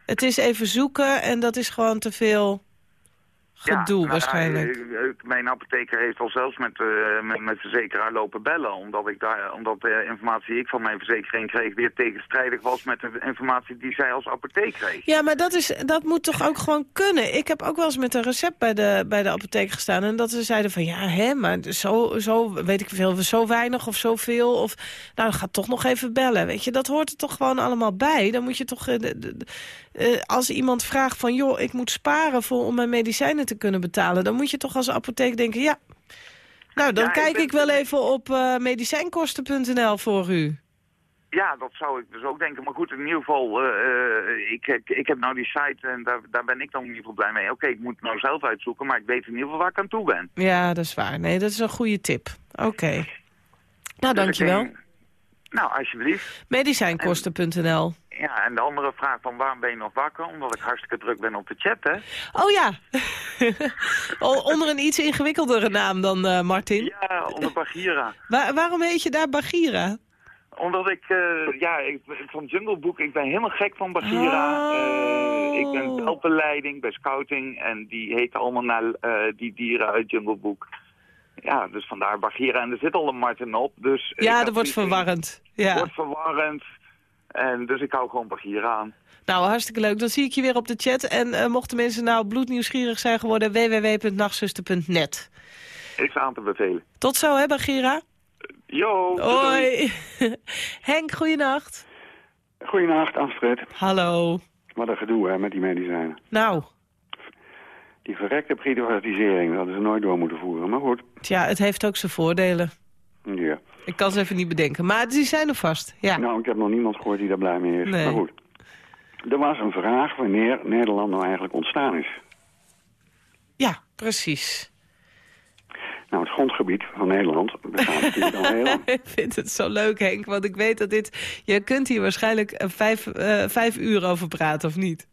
Speaker 2: het is even zoeken en dat is gewoon te veel gedoe
Speaker 9: nou ja,
Speaker 2: waarschijnlijk.
Speaker 9: eh, eh, mijn apotheker heeft al zelfs met, eh met, verzekeraar lopen bellen. Omdat, ik daar, omdat de informatie die ik van mijn verzekering kreeg weer tegenstrijdig was met de informatie die zij als apotheek kreeg.
Speaker 2: Ja, maar dat, is, dat moet toch ook gewoon kunnen? Ik heb ook wel eens met een recept bij de, bij de apotheek gestaan... en dat ze zeiden van, ja, hè, maar zo, zo weet ik veel, zo weinig of zoveel... of nou, ga toch nog even bellen, weet je. Dat hoort er toch gewoon allemaal bij. Dan moet je toch, eh, eh, als iemand vraagt van... joh, ik moet sparen voor, om mijn medicijnen te kunnen betalen... dan moet je toch als apotheek denken, ja... Nou, dan
Speaker 9: Ja, ik
Speaker 2: kijk
Speaker 9: ben-
Speaker 2: ik wel even op eh, medicijnkosten.nl voor u.
Speaker 9: Ja, dat zou ik dus ook denken. Maar goed, in ieder geval, eh, eh, ik, ik, ik heb nou die site en daar, daar ben ik dan in ieder geval blij mee. Oké, ik moet het nou zelf uitzoeken, maar ik weet in ieder geval waar ik aan toe ben.
Speaker 2: Ja, dat is waar. Nee, dat is een goede tip. Oké. Nou,
Speaker 9: Dus
Speaker 2: dankjewel.
Speaker 9: Nou, alsjeblieft.
Speaker 2: Medicijnkosten.nl.
Speaker 9: Ja, en de andere vraag van waarom ben je nog wakker? Omdat ik hartstikke druk ben op de chat, hè?
Speaker 2: Oh ja. Onder een iets ingewikkeldere naam dan eh, Martin.
Speaker 9: Ja, onder Bagira.
Speaker 2: Wa- waarom heet je daar Bagira?
Speaker 9: Omdat ik, eh, ja, ik, van Jungle Book, ik ben helemaal gek van Bagira.
Speaker 2: Oh.
Speaker 9: Ik ben belbeleiding bij scouting en die heten allemaal naar die dieren uit Jungle Book. Ja, dus vandaar Bagira. En er zit al een Martin op, dus... ik
Speaker 2: Ja, dat wordt verwarrend. Ja.
Speaker 9: Wordt verwarrend. En dus ik hou gewoon Bagira aan.
Speaker 2: Nou, hartstikke leuk. Dan zie ik je weer op de chat. En eh, mochten mensen nou bloednieuwsgierig zijn geworden... www.nachtzuster.net.
Speaker 9: Is aan te bevelen.
Speaker 2: Tot zo, hè, Bagira?
Speaker 9: Doei.
Speaker 2: Hoi. Henk, goeienacht.
Speaker 10: Goedenacht, Astrid.
Speaker 2: Hallo.
Speaker 10: Wat een gedoe hè, met die medicijnen.
Speaker 2: Nou,
Speaker 10: Die verrekte privatisering, dat hadden ze nooit door moeten voeren. Maar goed,
Speaker 2: tja, het heeft ook zijn voordelen.
Speaker 10: ja.
Speaker 2: Ik kan ze even niet bedenken. Maar die zijn er vast. Ja.
Speaker 10: Nou, ik heb nog niemand gehoord die daar blij mee is.
Speaker 2: Nee.
Speaker 10: Maar goed. Er was een vraag wanneer Nederland nou eigenlijk ontstaan is.
Speaker 2: Ja, precies.
Speaker 10: Nou, het grondgebied van Nederland bestaat natuurlijk al heel lang.
Speaker 2: ik vind het zo leuk, Henk. Want ik weet dat dit... Je kunt hier waarschijnlijk eh, vijf, eh, vijf uur over praten, of niet?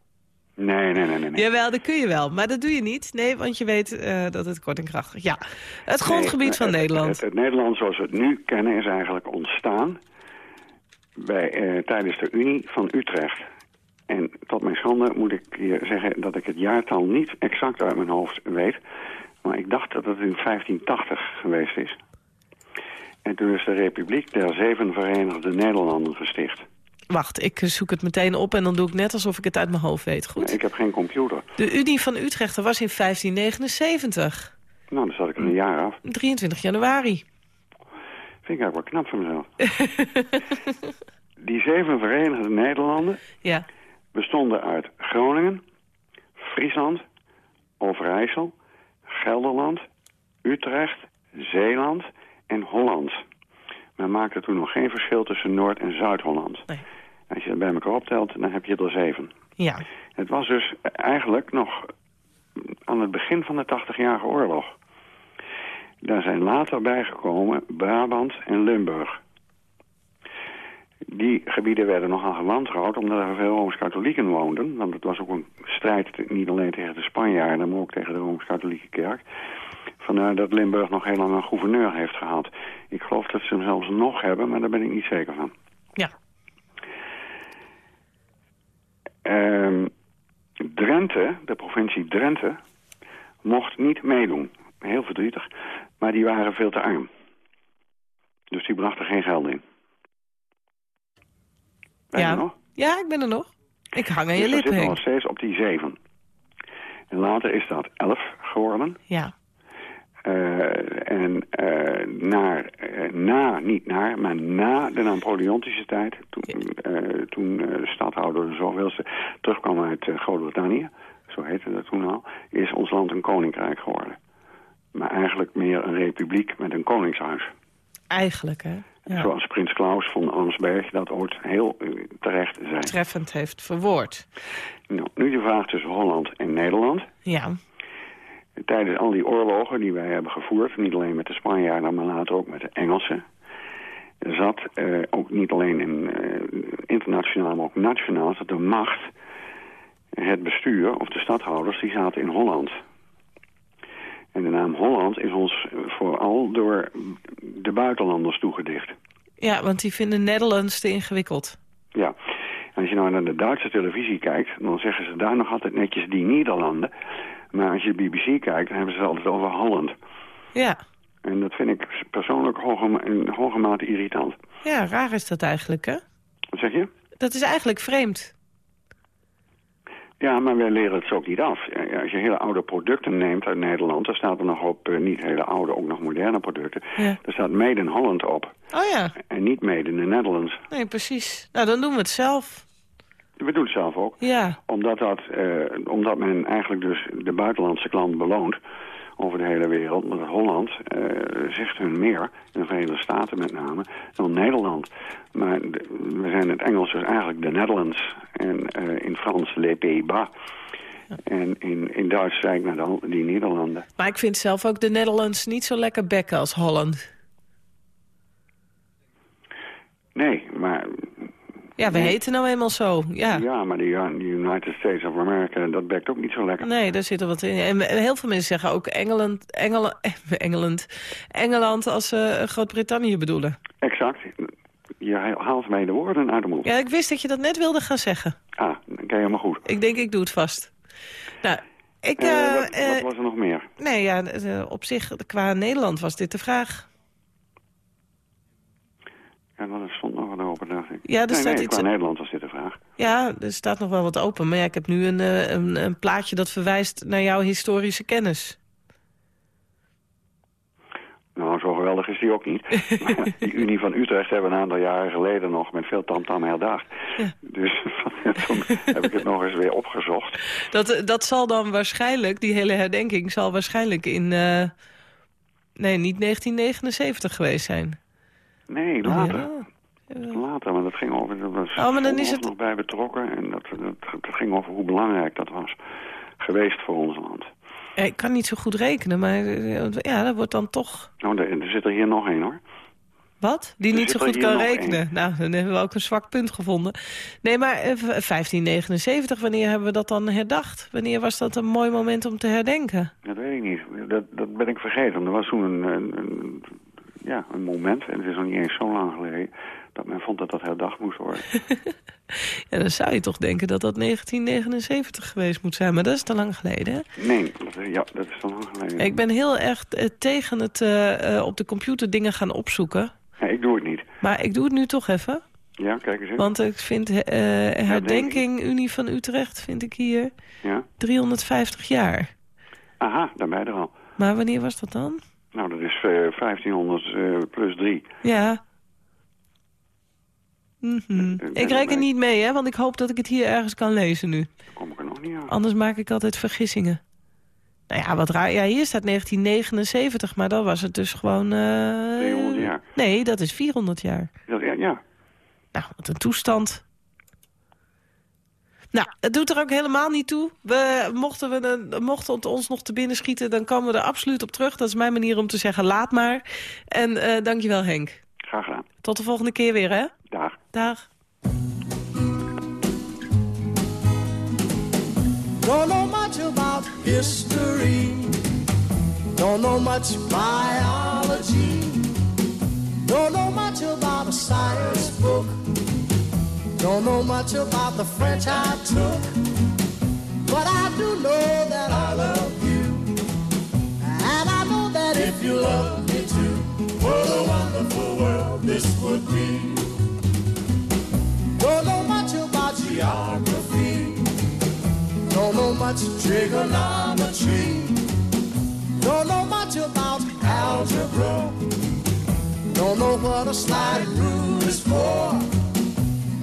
Speaker 10: Nee, nee, nee, nee. nee.
Speaker 2: Jawel, dat kun je wel. Maar dat doe je niet. Nee, want je weet eh, dat het kort en krachtig... Ja, het grondgebied
Speaker 10: Nee,
Speaker 2: van
Speaker 10: het-
Speaker 2: Nederland.
Speaker 10: Het, het Nederland zoals we het nu kennen is eigenlijk ontstaan bij, eh, tijdens de Unie van Utrecht. En tot mijn schande moet ik hier zeggen dat ik het jaartal niet exact uit mijn hoofd weet. Maar ik dacht dat het in 1580 geweest is. En toen is de Republiek der Zeven Verenigde Nederlanden gesticht.
Speaker 2: Wacht, ik zoek het meteen op en dan doe ik net alsof ik het uit mijn hoofd weet. Goed.
Speaker 10: Ik heb geen computer.
Speaker 2: De Unie van Utrecht dat was in 1579.
Speaker 10: Nou, dan zat ik er een jaar af.
Speaker 2: 23 januari.
Speaker 10: Vind ik eigenlijk wel knap van mezelf. Die Zeven Verenigde Nederlanden
Speaker 2: Ja.
Speaker 10: bestonden uit Groningen, Friesland, Overijssel, Gelderland, Utrecht, Zeeland en Holland. Men maakte toen nog geen verschil tussen Noord- en Zuid-Holland.
Speaker 2: Nee.
Speaker 10: Als je dat bij elkaar optelt, dan heb je er zeven.
Speaker 2: Ja.
Speaker 10: Het was dus eigenlijk nog aan het begin van de 80-jarige oorlog. Daar zijn later bijgekomen Brabant en Limburg. Die gebieden werden nogal gewantrouwd omdat er veel Rooms-Katholieken woonden. Want het was ook een strijd niet alleen tegen de Spanjaarden, maar ook tegen de Rooms-Katholieke kerk. Vandaar dat Limburg nog heel lang een gouverneur heeft gehad. Ik geloof dat ze hem zelfs nog hebben, maar daar ben ik niet zeker van. Ehm, Drenthe, de provincie Drenthe, mocht niet meedoen. Heel verdrietig. Maar die waren veel te arm. Dus die brachten geen geld in. Ben je
Speaker 2: ja.
Speaker 10: nog?
Speaker 2: ja, ik ben er nog. Ik hang aan je
Speaker 10: Dus we
Speaker 2: lippen,
Speaker 10: zitten nog
Speaker 2: Henk.
Speaker 10: steeds op die zeven. En later is dat elf geworden.
Speaker 2: Ja.
Speaker 10: Eh, en eh, naar, eh, na, niet naar, maar na de Napoleontische tijd, toen, toen de stadhouder de zoveelste terugkwam uit Groot-Brittannië, zo heette dat toen al, is ons land een koninkrijk geworden. Maar eigenlijk meer een republiek met een koningshuis.
Speaker 2: Eigenlijk, hè. Ja.
Speaker 10: Zoals prins Klaus van Ansberg dat ooit heel terecht zei.
Speaker 2: Treffend heeft verwoord.
Speaker 10: Nou, nu de vraag tussen Holland en Nederland.
Speaker 2: Ja.
Speaker 10: Tijdens al die oorlogen die wij hebben gevoerd, niet alleen met de Spanjaarden, maar later ook met de Engelsen, zat eh, ook niet alleen in, eh, internationaal, maar ook nationaal, zat de macht, het bestuur of de stadhouders, die zaten in Holland. En de naam Holland is ons vooral door de buitenlanders toegedicht.
Speaker 2: Ja, want die vinden Netherlands te ingewikkeld.
Speaker 10: Ja, en als je nou naar de Duitse televisie kijkt, dan zeggen ze daar nog altijd netjes die Nederlanden. Maar als je BBC kijkt, dan hebben ze het altijd over Holland.
Speaker 2: Ja.
Speaker 10: En dat vind ik persoonlijk hoge, in hoge mate irritant.
Speaker 2: Ja, raar is dat eigenlijk, hè?
Speaker 10: Wat zeg je?
Speaker 2: Dat is eigenlijk vreemd.
Speaker 10: Ja, maar wij leren het zo ook niet af. Als je hele oude producten neemt uit Nederland... dan staat er nog op, eh, niet hele oude, ook nog moderne producten...
Speaker 2: Ja.
Speaker 10: er staat Made in Holland op.
Speaker 2: Oh ja,
Speaker 10: En niet Made in the Netherlands.
Speaker 2: nee, precies. Nou, dan doen we het zelf.
Speaker 10: We doen het zelf ook.
Speaker 2: Ja,
Speaker 10: Omdat, dat, eh, omdat men eigenlijk dus de buitenlandse klant beloont over de hele wereld. Want Holland eh, zegt hun meer, in de Verenigde Staten met name, dan Nederland. Maar de- we zijn in het Engels dus eigenlijk de Netherlands. En eh, in Frans les Pays-Bas. En in, in Duits zei ik nou dan die Nederlanden.
Speaker 2: maar ik vind zelf ook de Netherlands niet zo lekker bekken als Holland.
Speaker 10: Nee, maar,
Speaker 2: Ja, we heten nou eenmaal zo. Ja.
Speaker 10: ja, maar de, United States of America, dat bekt ook niet zo lekker.
Speaker 2: Nee, daar zit er wat in. En heel veel mensen zeggen ook Engeland, Engela- Engeland, Engeland als ze Groot-Brittannië bedoelen.
Speaker 10: Exact. Je haalt mij de woorden uit de mond.
Speaker 2: Ja, ik wist dat je dat net wilde gaan zeggen.
Speaker 10: Ah, dan ken je helemaal goed.
Speaker 2: Ik denk, ik doe het vast. Nou, ik...
Speaker 10: Eh,
Speaker 2: eh,
Speaker 10: wat,
Speaker 2: eh,
Speaker 10: wat was er nog meer?
Speaker 2: nee, ja, eh, op zich, qua Nederland was dit de vraag.
Speaker 10: Ja, dat stond nog wat open, dacht ik.
Speaker 2: Ja, er
Speaker 10: nee,
Speaker 2: staat
Speaker 10: nee,
Speaker 2: iets-
Speaker 10: qua Nederland was dit de vraag.
Speaker 2: Ja, er staat nog wel wat open. Maar ja, ik heb nu een, eh, een, een plaatje dat verwijst naar jouw historische kennis.
Speaker 10: Nou, zo geweldig is die ook niet. Die Unie van Utrecht hebben een aantal jaren geleden nog met veel tamtam herdacht. Dus toen heb ik het nog eens weer opgezocht.
Speaker 2: Dat, dat zal dan waarschijnlijk, die hele herdenking zal waarschijnlijk in... eh, nee, niet 1979 geweest zijn.
Speaker 10: Nee, later.
Speaker 2: Ja.
Speaker 10: Later, maar dat ging over... Dat was
Speaker 2: Oh, maar dan is
Speaker 10: Vonhof
Speaker 2: het-
Speaker 10: nog bij betrokken. En dat, dat, dat ging over hoe belangrijk dat was geweest voor ons land.
Speaker 2: Eh, Ik kan niet zo goed rekenen, maar eh, ja, dat wordt dan toch...
Speaker 10: Nou, er, er zit er hier nog één, hoor.
Speaker 2: Wat? Die
Speaker 10: Er
Speaker 2: niet zo goed kan rekenen. Nou, dan hebben we ook een zwak punt gevonden. Nee, maar eh, 1579, wanneer hebben we dat dan herdacht? Wanneer was dat een mooi moment om te herdenken?
Speaker 10: Dat weet ik niet. Dat, dat ben ik vergeten. Er was toen een, een, een- ja, een moment, en het is nog niet eens zo lang geleden... dat men vond dat dat herdacht moest worden.
Speaker 2: Ja, dan zou je toch denken dat dat 1979 geweest moet zijn. Maar dat is te lang geleden, hè?
Speaker 10: Nee, dat, is- ja, dat is al lang geleden.
Speaker 2: Ik ben heel erg eh, tegen het eh, eh, op de computer dingen gaan opzoeken.
Speaker 10: Nee, ik doe het niet.
Speaker 2: Maar ik doe het nu toch even.
Speaker 10: Ja, kijk eens in.
Speaker 2: Want ik vind herdenking Unie van Utrecht, vind ik hier,
Speaker 10: Ja?
Speaker 2: 350 jaar.
Speaker 10: Aha, dan ben je er al.
Speaker 2: Maar wanneer was dat dan?
Speaker 10: Nou, dat is eh, 1500 eh, plus 3.
Speaker 2: Ja. Mhm.
Speaker 10: Eh,
Speaker 2: Ik reken niet mee, hè, want ik hoop dat ik het hier ergens kan lezen nu.
Speaker 10: kom ik er nog niet aan.
Speaker 2: Anders maak ik altijd vergissingen. Nou ja, wat raar. Ja, hier staat 1979, maar dan was het dus gewoon... eh
Speaker 10: 200 jaar.
Speaker 2: Nee, dat is 400 jaar.
Speaker 10: Dat, ja, ja.
Speaker 2: Nou, wat een toestand. Nou, het doet er ook helemaal niet toe. We, mochten, we, een- mochten het ons nog te binnen schieten, dan komen we er absoluut op terug. Dat is mijn manier om te zeggen, laat maar. En eh dankjewel Henk.
Speaker 10: Graag gedaan.
Speaker 2: Tot de volgende keer weer, hè?
Speaker 10: Dag.
Speaker 2: Dag.
Speaker 11: Don't know much about history. Don't know much biology. Don't know much about a science book. Don't know much about the French I took. But I do know that I love you. And I know that if you love me too, what a wonderful world this would be. Don't know much about geography. Don't know much trigonometry. Don't know much about algebra. Don't know what a slide rule is for.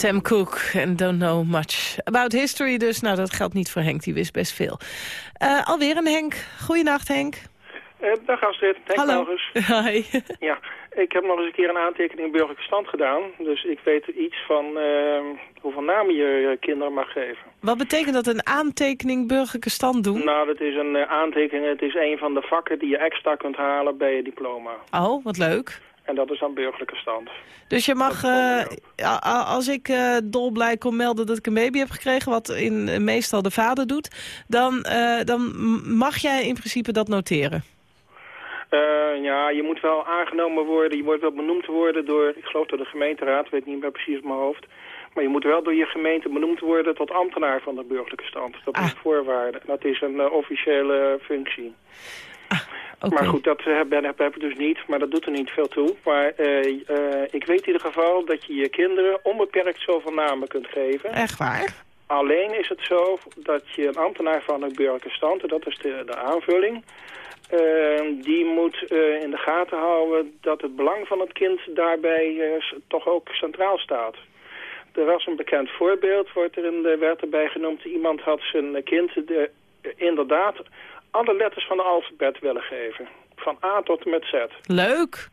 Speaker 2: Sam Cooke en Don't Know Much About History dus. Nou, dat geldt niet voor Henk, die wist best veel. Eh, alweer een Henk. Goeienacht, Henk.
Speaker 12: Eh, dag Astrid, Henk
Speaker 2: Hallo.
Speaker 12: Melgers.
Speaker 2: Hi.
Speaker 12: Ja, ik heb nog eens een keer een aantekening in burgerlijke stand gedaan. Dus ik weet iets van eh, hoeveel namen je je kinderen mag geven.
Speaker 2: Wat betekent dat, een aantekening burgerlijke stand doen?
Speaker 12: Nou, dat is een eh, aantekening. Het is een van de vakken die je extra kunt halen bij je diploma.
Speaker 2: Oh, wat leuk.
Speaker 12: En dat is dan burgerlijke stand.
Speaker 2: Dus je mag, eh, als ik eh, dolblij kom melden dat ik een baby heb gekregen... wat in, eh, meestal de vader doet... Dan, dan mag jij in principe dat noteren.
Speaker 12: Ja, je moet wel aangenomen worden. Je wordt wel benoemd worden door, ik geloof door de gemeenteraad. weet niet meer precies op mijn hoofd. Maar je moet wel door je gemeente benoemd worden tot ambtenaar van de burgerlijke stand. Dat is een voorwaarde. Dat is een officiële functie. Maar goed, dat eh, heb, ik dus niet. Maar dat doet er niet veel toe. Maar eh, eh, ik weet in ieder geval dat je je kinderen onbeperkt zoveel namen kunt geven.
Speaker 2: Echt waar?
Speaker 12: Alleen is het zo dat je een ambtenaar van een burgerlijke stand, en dat is de, de aanvulling, die moet in de gaten houden dat het belang van het kind daarbij toch ook centraal staat. Er was een bekend voorbeeld, wordt er in de, werd erbij genoemd. Iemand had zijn kind de, inderdaad alle letters van het alfabet willen geven. Van A tot en met Z.
Speaker 2: Leuk.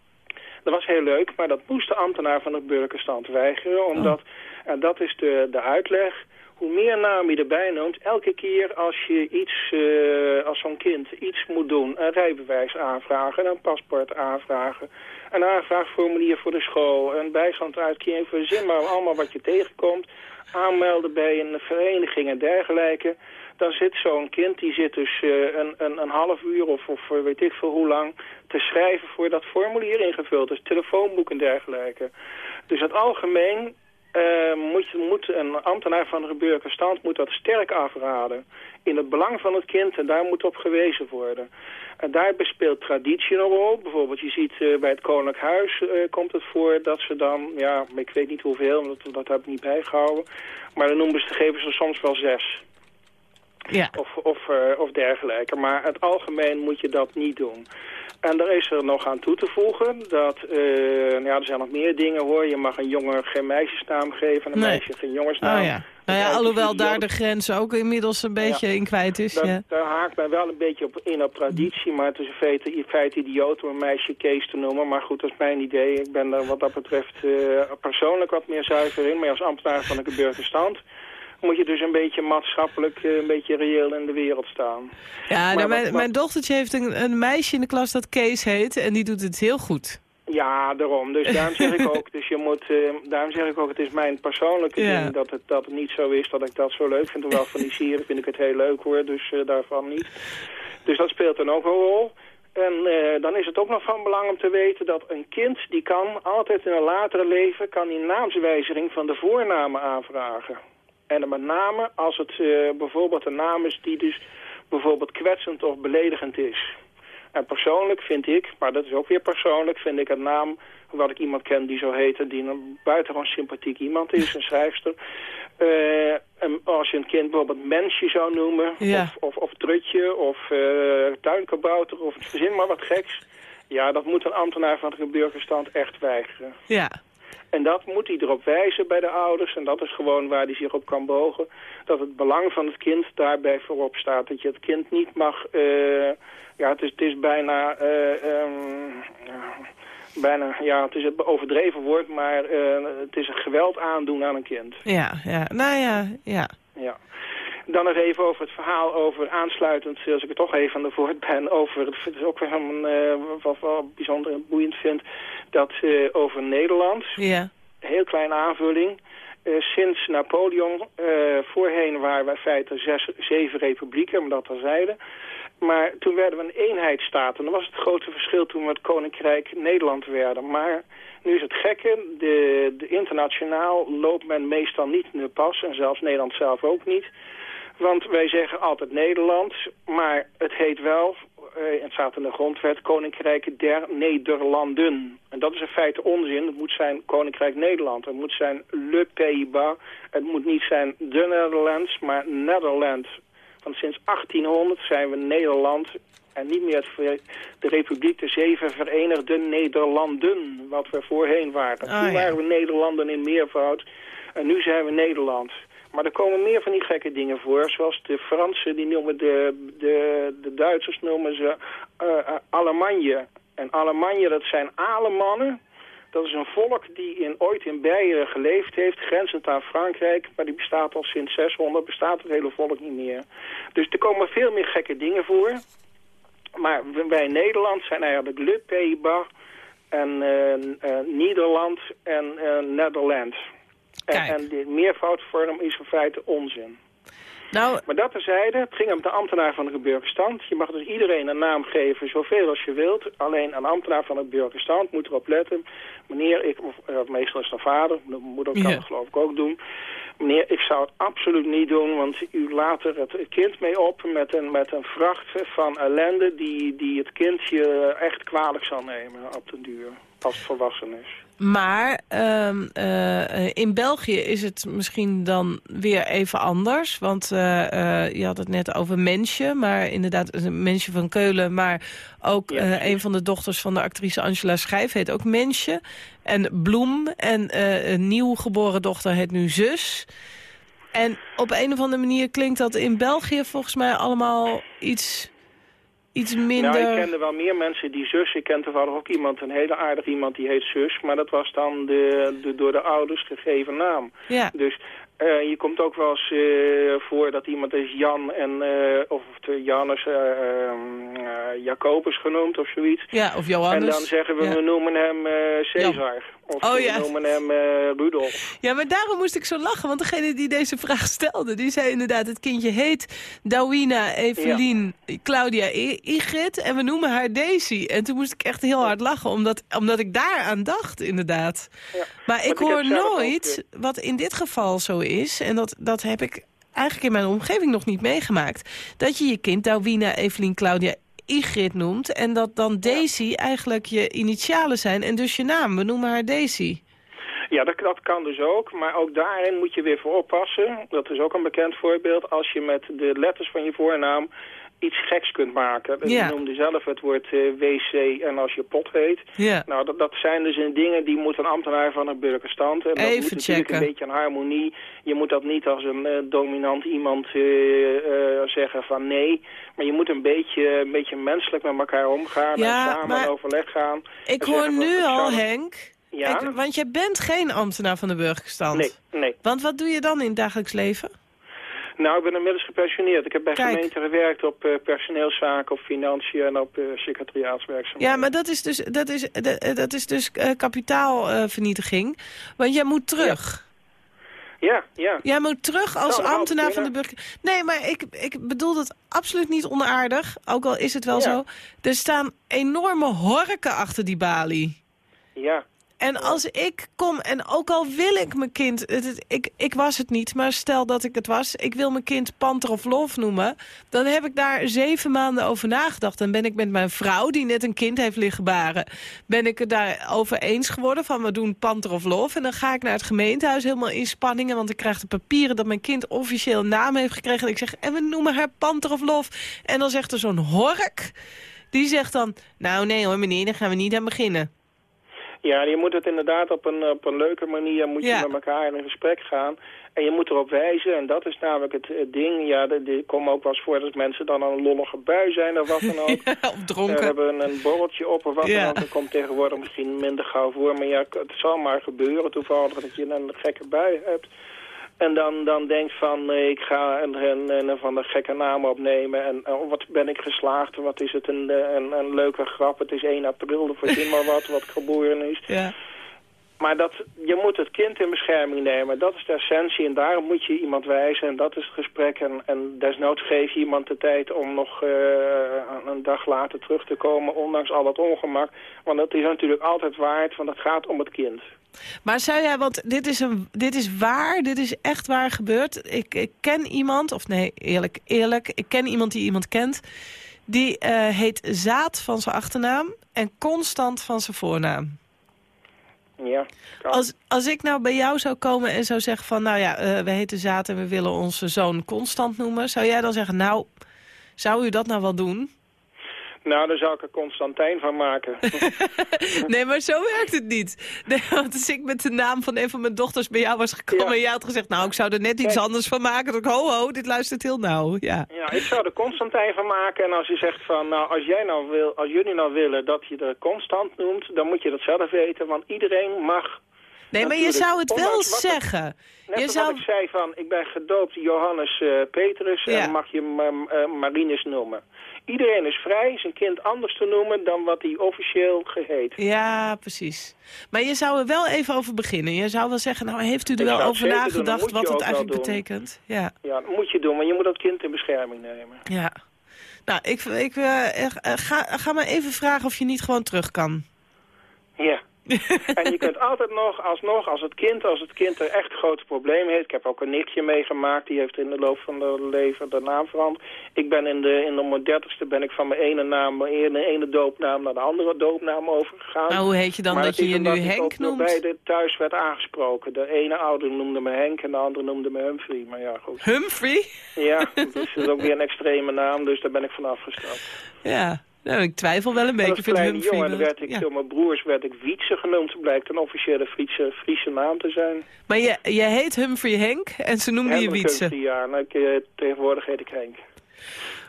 Speaker 12: Dat was heel leuk, maar dat moest de ambtenaar van de burgerstand weigeren. Omdat, en dat is de, de uitleg, hoe meer namen je erbij noemt... elke keer als je iets, eh, als zo'n kind iets moet doen... een rijbewijs aanvragen, een paspoort aanvragen... een aanvraagformulier voor de school, een bijstandsuitkering voor de zin... maar allemaal wat je tegenkomt, aanmelden bij een vereniging en dergelijke... Dan zit zo'n kind, die zit dus eh, een, een, een half uur of, of eh, weet ik veel hoe lang te schrijven voor dat formulier ingevuld is, telefoonboek en dergelijke. Dus het algemeen eh, moet, moet een ambtenaar van de stand moet dat sterk afraden in het belang van het kind en daar moet op gewezen worden. En daarbij speelt traditie een rol. Bijvoorbeeld je ziet bij het Koninklijk Huis komt het voor dat ze dan, ja, ik weet niet hoeveel, dat, dat heb ik niet bijgehouden, maar dan noemen ze, geven soms wel zes.
Speaker 2: Ja.
Speaker 12: Of, of, eh, of dergelijke. Maar het algemeen moet je dat niet doen. En daar is er nog aan toe te voegen dat, eh, ja, er zijn nog meer dingen hoor. Je mag een jongen geen meisjesnaam geven en een
Speaker 2: Nee.
Speaker 12: meisje geen jongensnaam.
Speaker 2: Oh ja. Nou ja, alhoewel daar de grens ook inmiddels een beetje in kwijt is.
Speaker 12: Daar,
Speaker 2: Ja.
Speaker 12: daar haakt mij wel een beetje op in op traditie, maar het is in feite, in feite idioot om een meisje Kees te noemen. Maar goed, dat is mijn idee. Ik ben er wat dat betreft eh, persoonlijk wat meer zuiver in. Maar als ambtenaar van de burgerstand moet je dus een beetje maatschappelijk, eh, een beetje reëel in de wereld staan.
Speaker 2: Ja,
Speaker 12: Maar
Speaker 2: nou, mijn, dochtertje heeft een, een meisje in de klas dat Kees heet en die doet het heel goed.
Speaker 12: Ja, daarom. Dus daarom zeg ik ook, dus je moet, eh, daarom zeg ik ook, het is mijn persoonlijke
Speaker 2: Ja.
Speaker 12: ding dat het, dat het niet zo is dat ik dat zo leuk vind. Hoewel van die sieren vind ik het heel leuk hoor, dus eh, daarvan niet. Dus dat speelt dan ook een rol. En dan is het ook nog van belang om te weten dat een kind die kan altijd in een latere leven kan die naamswijziging van de voornamen aanvragen. En dan met name als het eh, bijvoorbeeld een naam is die dus bijvoorbeeld kwetsend of beledigend is. En persoonlijk vind ik, maar dat is ook weer persoonlijk, vind ik een naam, hoewel ik iemand ken die zo heet, en die een buitengewoon sympathiek iemand is, een schrijfster. Eh, en als je een kind bijvoorbeeld mensje zou noemen,
Speaker 2: Ja.
Speaker 12: of, of, of trutje, of eh tuinkabouter, of verzin maar wat geks. Ja, dat moet een ambtenaar van de burgerstand echt weigeren.
Speaker 2: Ja.
Speaker 12: En dat moet hij erop wijzen bij de ouders. En dat is gewoon waar hij zich op kan bogen. Dat het belang van het kind daarbij voorop staat. Dat je het kind niet mag... eh, ja, het is, het is bijna... ja, bijna, ja, het is het overdreven woord, maar eh, het is een geweld aandoen aan een kind.
Speaker 2: Ja, ja. Nou ja, ja.
Speaker 12: Ja. Dan nog even over het verhaal over aansluitend, als ik er toch even aan de woord ben, over, het is ook weer een, eh, wat wel bijzonder en boeiend vind, dat eh, over Nederland,
Speaker 2: Ja.
Speaker 12: heel kleine aanvulling, eh, sinds Napoleon, eh, voorheen waren wij in feite zes, zeven republieken, maar dat terzijde. Maar toen werden we een eenheidsstaat en dat was het grote verschil toen we het Koninkrijk Nederland werden. Maar nu is het gekke, de, de internationaal loopt men meestal niet in de pas en zelfs Nederland zelf ook niet. Want wij zeggen altijd Nederland, maar het heet wel, eh, het staat in de grondwet, Koninkrijk der Nederlanden. En dat is in feite onzin. Het moet zijn Koninkrijk Nederland. Het moet zijn Le Pays-Bas. Het moet niet zijn de Netherlands, maar Nederland. Want sinds 1800 zijn we Nederland en niet meer het de Republiek de Zeven Verenigde Nederlanden, wat we voorheen waren.
Speaker 2: Ah,
Speaker 12: Toen
Speaker 2: ja.
Speaker 12: waren we Nederlanden in meervoud en nu zijn we Nederland. Maar er komen meer van die gekke dingen voor, zoals de Fransen, die noemen de, de, de Duitsers noemen ze Allemagne. En Allemagne, dat zijn Alemannen. Dat is een volk die in, ooit in Beieren geleefd heeft, grenzend aan Frankrijk. Maar die bestaat al sinds 600, bestaat het hele volk niet meer. Dus er komen veel meer gekke dingen voor. Maar wij Nederland zijn eigenlijk Le Pays-Bas en eh, Nederland en Nederland. En,
Speaker 2: Kijk.
Speaker 12: en de meervoudvorm is in feite onzin.
Speaker 2: Nou,
Speaker 12: Maar dat terzijde, het ging om de ambtenaar van de burgerstand. Je mag dus iedereen een naam geven, zoveel als je wilt. Alleen een ambtenaar van de burgerstand moet erop letten. Meneer, ik, of, eh, meestal is het een vader, de moeder kan
Speaker 2: Ja.
Speaker 12: het geloof ik ook doen. Meneer, ik zou het absoluut niet doen, want u laat er het kind mee op met een, met een vracht van ellende die, die het kindje echt kwalijk zal nemen op den duur, als het volwassen is.
Speaker 2: Maar ehm, eh, in België is het misschien dan weer even anders. Want eh, eh, je had het net over Mensje, maar inderdaad een Mensje van Keulen. Maar ook
Speaker 12: Ja,
Speaker 2: eh, een van de dochters van de actrice Angela Schijf heet ook Mensje. En Bloem en eh, een nieuw geboren dochter heet nu Zus. En op een of andere manier klinkt dat in België volgens mij allemaal iets, iets minder...
Speaker 12: Nou, ik kende wel meer mensen die zus. Ik ken toevallig ook iemand, een hele aardig iemand, die heet zus. Maar dat was dan de, de door de ouders gegeven naam.
Speaker 2: Ja.
Speaker 12: Dus eh, je komt ook wel eens eh, voor dat iemand is Jan en, eh, of de Janus eh, ehm, eh, Jacobus genoemd of zoiets.
Speaker 2: Ja, of Johannes.
Speaker 12: En dan zeggen we,
Speaker 2: Ja.
Speaker 12: we noemen hem Caesar. Of
Speaker 2: Oh, ja.
Speaker 12: hem eh Rudolf.
Speaker 2: Ja, maar daarom moest ik zo lachen. Want degene die deze vraag stelde, die zei inderdaad... het kindje heet Dawina Evelien Claudia I- Igrit en we noemen haar Daisy. En toen moest ik echt heel hard lachen, omdat, omdat ik daar aan dacht, inderdaad.
Speaker 12: Ja.
Speaker 2: Maar ik hoor
Speaker 12: ook,
Speaker 2: nooit wat in dit geval zo is... en dat, dat heb ik eigenlijk in mijn omgeving nog niet meegemaakt... dat je je kind Dawina Evelien Claudia Igrit noemt... en dat dan Daisy eigenlijk je initialen zijn en dus je naam. We noemen haar Daisy.
Speaker 12: Ja, dat, dat kan dus ook. Maar ook daarin moet je weer voor oppassen. Dat is ook een bekend voorbeeld. Als je met de letters van je voornaam iets geks kunt maken.
Speaker 2: Ja.
Speaker 12: Je noemde zelf het woord eh, wc en als je pot heet.
Speaker 2: Ja.
Speaker 12: Nou, dat, dat zijn dus in dingen die moet een ambtenaar van een burgerstand. En dat
Speaker 2: Even
Speaker 12: moet natuurlijk
Speaker 2: checken.
Speaker 12: een beetje een harmonie. Je moet dat niet als een eh, dominant iemand eh, zeggen van nee. Maar je moet een beetje, een beetje menselijk met elkaar omgaan
Speaker 2: Ja,
Speaker 12: en samen in overleg gaan.
Speaker 2: Ik hoor
Speaker 12: zeggen
Speaker 2: nu al, Henk...
Speaker 12: Ja?
Speaker 2: Ik- want jij bent geen ambtenaar van de burgerstand.
Speaker 12: Nee, nee.
Speaker 2: Want wat doe je dan in het dagelijks leven?
Speaker 12: Nou, ik ben inmiddels gepensioneerd. Ik heb bij
Speaker 2: Kijk.
Speaker 12: gemeenten gewerkt op eh, personeelszaken, op financiën en op eh secretariaatswerkzaamheden.
Speaker 2: Ja, maar dat is dus, dat is, dat, dat is dus eh, kapitaalvernietiging. want jij moet terug.
Speaker 12: Ja, ja.
Speaker 2: Jij moet terug als
Speaker 12: nog
Speaker 2: ambtenaar van de burger... Nee, maar ik, ik bedoel dat absoluut niet onaardig. Ook al is het wel
Speaker 12: Ja.
Speaker 2: zo. Er staan enorme horken achter die balie.
Speaker 12: Ja.
Speaker 2: En als ik kom, en ook al wil ik mijn kind... Het, het- ik, ik was het niet, maar stel dat ik het was... ik wil mijn kind Panter of Lof noemen... dan heb ik daar zeven maanden over nagedacht. Dan ben ik met mijn vrouw, die net een kind heeft liggen baren... ben ik het daarover eens geworden van we doen Panter of Lof. En dan ga ik naar het gemeentehuis helemaal in spanningen... want ik krijg de papieren dat mijn kind officieel een naam heeft gekregen. En ik zeg, en we noemen haar Panter of Lof. En dan zegt er zo'n hork... Die zegt dan, nou nee hoor meneer, daar gaan we niet aan beginnen.
Speaker 12: Ja, je moet het inderdaad op een, op een leuke manier moet je
Speaker 2: Ja.
Speaker 12: met elkaar in een gesprek gaan. En je moet erop wijzen, en dat is namelijk het, het ding. Ja, er komt ook wel eens voor dat mensen dan een lollige bui zijn of wat dan ook.
Speaker 2: of dronken.
Speaker 12: We hebben een borreltje op of wat
Speaker 2: Ja.
Speaker 12: dan ook. Dat komt tegenwoordig misschien minder gauw voor. Maar ja, het zal maar gebeuren toevallig dat je een gekke bui hebt. En dan, dan denkt van, eh, ik ga een, een, een van de gekke namen opnemen. En oh, wat ben ik geslaagd? Wat is het een, eh, een, een leuke grap? Het is 1 april, verzin maar wat, wat geboren is.
Speaker 2: Ja.
Speaker 12: Maar dat, je moet het kind in bescherming nemen. Dat is de essentie en daarom moet je iemand wijzen. En dat is het gesprek. En, en desnoods geef je iemand de tijd om nog eh, een dag later terug te komen. Ondanks al het ongemak. Want dat is natuurlijk altijd waard, want het gaat om het kind.
Speaker 2: Maar zou jij, want dit is, een, dit is waar, dit is echt waar gebeurd. Ik, ik ken iemand, of nee, eerlijk, eerlijk, ik ken iemand die iemand kent. Die eh, heet Zaad van zijn achternaam en Constant van zijn voornaam.
Speaker 12: Ja.
Speaker 2: Als, als ik nou bij jou zou komen en zou zeggen van... nou ja, eh, we heten Zaad en we willen onze zoon Constant noemen... zou jij dan zeggen, nou, zou u dat nou wel doen?
Speaker 12: Nou, daar zou ik er Constantijn van maken.
Speaker 2: Nee, maar zo werkt het niet. Nee, want als ik met de naam van een van mijn dochters bij jou was gekomen...
Speaker 12: Ja.
Speaker 2: en jij had gezegd, nou, ik zou er net iets
Speaker 12: Kijk.
Speaker 2: anders van maken... dan ik, ho, ho, dit luistert heel nauw. Ja.
Speaker 12: Ja, ik zou er Constantijn van maken. En als je zegt van, nou, als, jij nou wil, als jullie nou willen dat je er constant noemt... dan moet je dat zelf weten, want iedereen mag...
Speaker 2: Nee, maar je zou het wel zeggen.
Speaker 12: Net
Speaker 2: Je zou...
Speaker 12: wat ik zei van, ik ben gedoopt Johannes eh, Petrus
Speaker 2: Ja.
Speaker 12: en mag je eh, Marinus noemen. Iedereen is vrij zijn kind anders te noemen dan wat hij officieel geheet.
Speaker 2: Ja, precies. Maar je zou er wel even over beginnen. Je zou wel zeggen, nou, heeft u er
Speaker 12: Ik
Speaker 2: wel over nagedacht wat het eigenlijk betekent? Ja,
Speaker 12: Ja, dat moet je doen, want je moet dat kind in bescherming nemen.
Speaker 2: ja. Nou, ik, ik eh, ga, ga maar even vragen of je niet gewoon terug kan.
Speaker 12: Ja. En je kunt altijd nog, alsnog, als het kind, als het kind er echt grote problemen heeft. Ik heb ook een nichtje meegemaakt, die heeft in de loop van haar leven de naam veranderd. Ik ben in de, in de mijn dertigste ben ik van mijn ene naam, mijn ene, ene doopnaam naar de andere doopnaam overgegaan.
Speaker 2: Maar hoe heet je dan
Speaker 12: Maar
Speaker 2: dat je je nu Henk noemt?
Speaker 12: beide thuis werd aangesproken. De ene ouder noemde me Henk en de andere noemde me Humphrey. Maar ja, goed.
Speaker 2: Humphrey?
Speaker 12: Ja, dat is ook weer een extreme naam, dus daar ben ik van afgestapt.
Speaker 2: Ja, nou, ik twijfel wel een
Speaker 12: En
Speaker 2: beetje.
Speaker 12: als kleine jongen werd ik
Speaker 2: ja.
Speaker 12: door mijn broers werd ik Wietse genoemd. Blijkt een officiële Friese, Friese naam te zijn.
Speaker 2: Maar je, je heet Humphrey Henk en ze noemden je
Speaker 12: Hendrik
Speaker 2: Wietse.
Speaker 12: Humphrey, Ja, nou, ik, eh, tegenwoordig heet ik Henk.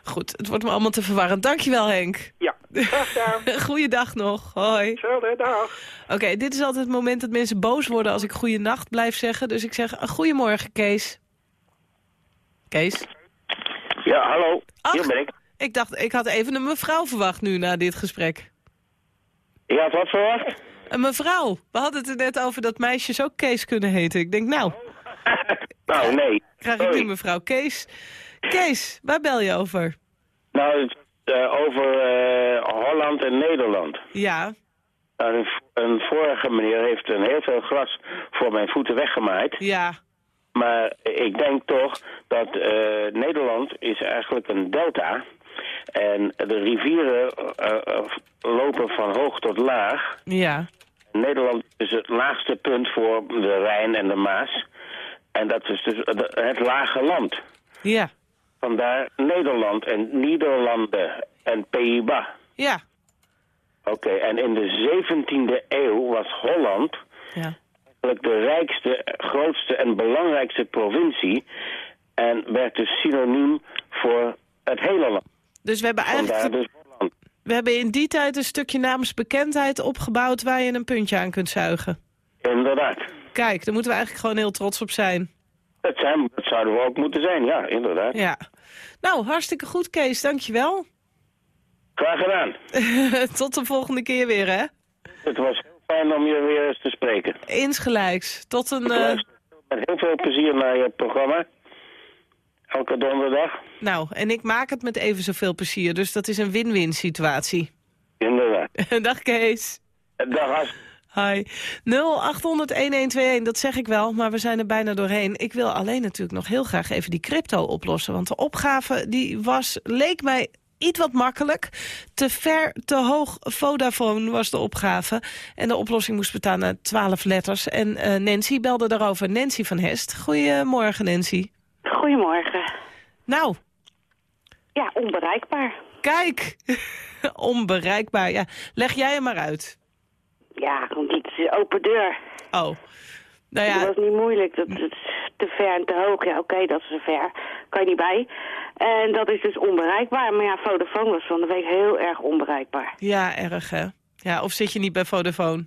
Speaker 2: Goed, het wordt me allemaal te verwarrend. Dankjewel Henk.
Speaker 12: Ja, graag gedaan.
Speaker 2: Goeiedag nog. Hoi.
Speaker 12: Hetzelfde, dag.
Speaker 2: Oké, dit is altijd het moment dat mensen boos worden als ik goeienacht blijf zeggen. Dus ik zeg, uh, goedemorgen Kees. Kees?
Speaker 13: Ja, hallo.
Speaker 2: Ach.
Speaker 13: Hier ben ik.
Speaker 2: Ik dacht, ik had even een mevrouw verwacht nu na dit gesprek.
Speaker 13: Je had wat verwacht?
Speaker 2: Een mevrouw. We hadden het er net over dat meisjes ook Kees kunnen heten. Ik denk, nou,
Speaker 13: Nou, nee.
Speaker 2: krijg ik nu mevrouw Kees. Kees, waar bel je over?
Speaker 13: Nou, eh, over eh, Holland en Nederland.
Speaker 2: Ja,
Speaker 13: een, een vorige meneer heeft een heel veel gras voor mijn voeten weggemaaid.
Speaker 2: ja,
Speaker 13: Maar ik denk toch dat eh, Nederland is eigenlijk een delta. En de rivieren eh, eh, lopen van hoog tot laag.
Speaker 2: ja.
Speaker 13: Nederland is het laagste punt voor de Rijn en de Maas. En dat is dus het lage land.
Speaker 2: Ja,
Speaker 13: Vandaar Nederland en Nederlanden en Pays-Bas.
Speaker 2: Ja.
Speaker 13: Oké, en in de 17e eeuw was Holland
Speaker 2: Ja.
Speaker 13: eigenlijk de rijkste, grootste en belangrijkste provincie. En werd dus synoniem voor het hele land.
Speaker 2: Dus we hebben eigenlijk...
Speaker 13: Dus.
Speaker 2: We hebben in die tijd een stukje namensbekendheid opgebouwd... waar je een puntje aan kunt zuigen.
Speaker 13: Inderdaad.
Speaker 2: Kijk, daar moeten we eigenlijk gewoon heel trots op zijn.
Speaker 13: Dat, zijn, dat zouden we ook moeten zijn, ja, inderdaad.
Speaker 2: Ja. Nou, hartstikke goed, Kees. Dankjewel.
Speaker 13: Graag gedaan.
Speaker 2: Tot de volgende keer weer, hè?
Speaker 13: Het was heel fijn om je weer eens te spreken.
Speaker 2: Insgelijks. Tot een...
Speaker 13: Ik
Speaker 2: eh,
Speaker 13: met heel veel plezier naar je programma. Elke donderdag.
Speaker 2: Nou, en ik maak het met even zoveel plezier. Dus dat is een win-win situatie.
Speaker 13: Inderdaad.
Speaker 2: Dag, Kees.
Speaker 13: Dag, As.
Speaker 2: Hi. 0800-1121, dat zeg ik wel, maar we zijn er bijna doorheen. Ik wil alleen natuurlijk nog heel graag even die crypto oplossen. Want de opgave die was, leek mij iets wat makkelijk. Te ver, te hoog Vodafone was de opgave. En de oplossing moest bestaan uit 12 letters. En eh, Nancy belde daarover. Nancy van Hest. Goedemorgen, Nancy.
Speaker 14: Goedemorgen.
Speaker 2: Nou.
Speaker 14: Ja, onbereikbaar.
Speaker 2: Kijk, onbereikbaar. Ja, leg jij hem maar uit.
Speaker 14: Ja, want het is open deur.
Speaker 2: Oh. Nou ja.
Speaker 14: Dat was niet moeilijk. Dat, dat is te ver en te hoog. Ja, oké, dat is te ver. Kan je niet bij. En dat is dus onbereikbaar. Maar ja, Vodafone was van de week heel erg onbereikbaar.
Speaker 2: Ja, erg hè. Ja, of zit je niet bij Vodafone?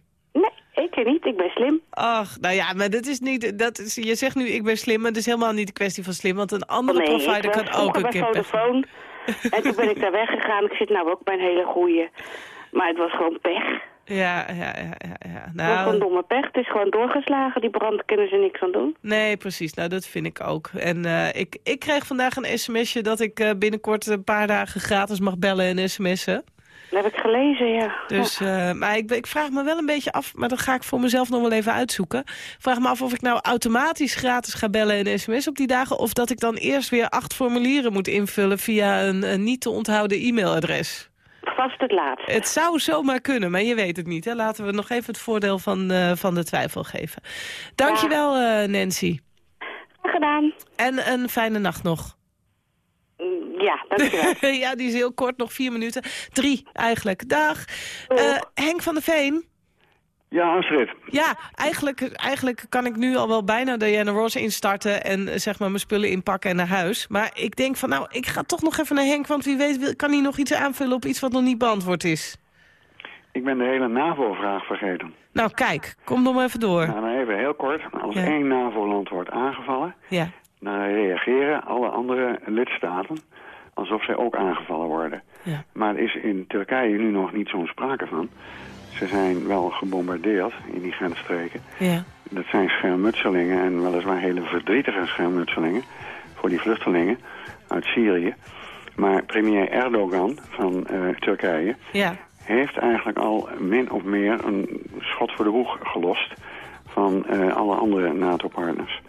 Speaker 14: Ik niet. Ik ben slim.
Speaker 2: Ach, nou ja, maar dat is niet... Dat is, je zegt nu ik ben slim, maar het is helemaal niet een kwestie van slim. Want een andere
Speaker 14: nee,
Speaker 2: provider kan ook een keer...
Speaker 14: Vodafone. en toen ben ik daar weggegaan. Ik zit nou ook bij een hele goeie. Maar het was gewoon pech.
Speaker 2: Ja, ja, ja, ja.
Speaker 14: was gewoon
Speaker 2: Nou,
Speaker 14: domme pech. Het is gewoon doorgeslagen. Die brand kunnen ze niks aan doen.
Speaker 2: nee, precies. Nou, dat vind ik ook. En eh, ik, ik kreeg vandaag een sms'je dat ik eh, binnenkort een paar dagen gratis mag bellen en sms'en.
Speaker 14: Dat heb ik gelezen, ja.
Speaker 2: Dus, eh, maar ik, ik vraag me wel een beetje af, maar dat ga ik voor mezelf nog wel even uitzoeken. Vraag me af of ik nou automatisch gratis ga bellen en sms op die dagen... of dat ik dan eerst weer acht formulieren moet invullen via een, een niet te onthouden e-mailadres.
Speaker 14: Vast het laatste.
Speaker 2: Het zou zomaar kunnen, maar je weet het niet. Hè? Laten we nog even het voordeel van, eh, van de twijfel geven. Dankjewel, eh Nancy.
Speaker 14: Graag gedaan.
Speaker 2: En een fijne nacht nog.
Speaker 14: Ja, dankjewel.
Speaker 2: ja, die is heel kort, nog vier minuten. Drie eigenlijk. Dag. Eh, Henk van der Veen.
Speaker 10: Ja, Astrid.
Speaker 2: Ja, eigenlijk, eigenlijk kan ik nu al wel bijna Diana Ross instarten... en zeg maar mijn spullen inpakken en naar huis. Maar ik denk van, nou, ik ga toch nog even naar Henk... want wie weet kan hij nog iets aanvullen op iets wat nog niet beantwoord is.
Speaker 10: Ik ben de hele NAVO-vraag vergeten.
Speaker 2: Nou, kijk, kom nog maar even door.
Speaker 10: Nou, dan even heel kort. Als
Speaker 2: Ja.
Speaker 10: één NAVO-land wordt aangevallen...
Speaker 2: Ja.
Speaker 10: dan reageren alle andere lidstaten alsof zij ook aangevallen worden.
Speaker 2: Ja.
Speaker 10: Maar er is in Turkije nu nog niet zo'n sprake van. Ze zijn wel gebombardeerd in die grensstreken.
Speaker 2: Ja.
Speaker 10: Dat zijn schermutselingen en weliswaar hele verdrietige schermutselingen voor die vluchtelingen uit Syrië. Maar premier Erdogan van eh, Turkije
Speaker 2: Ja.
Speaker 10: heeft eigenlijk al min of meer een schot voor de boeg gelost van eh, alle andere NATO-partners.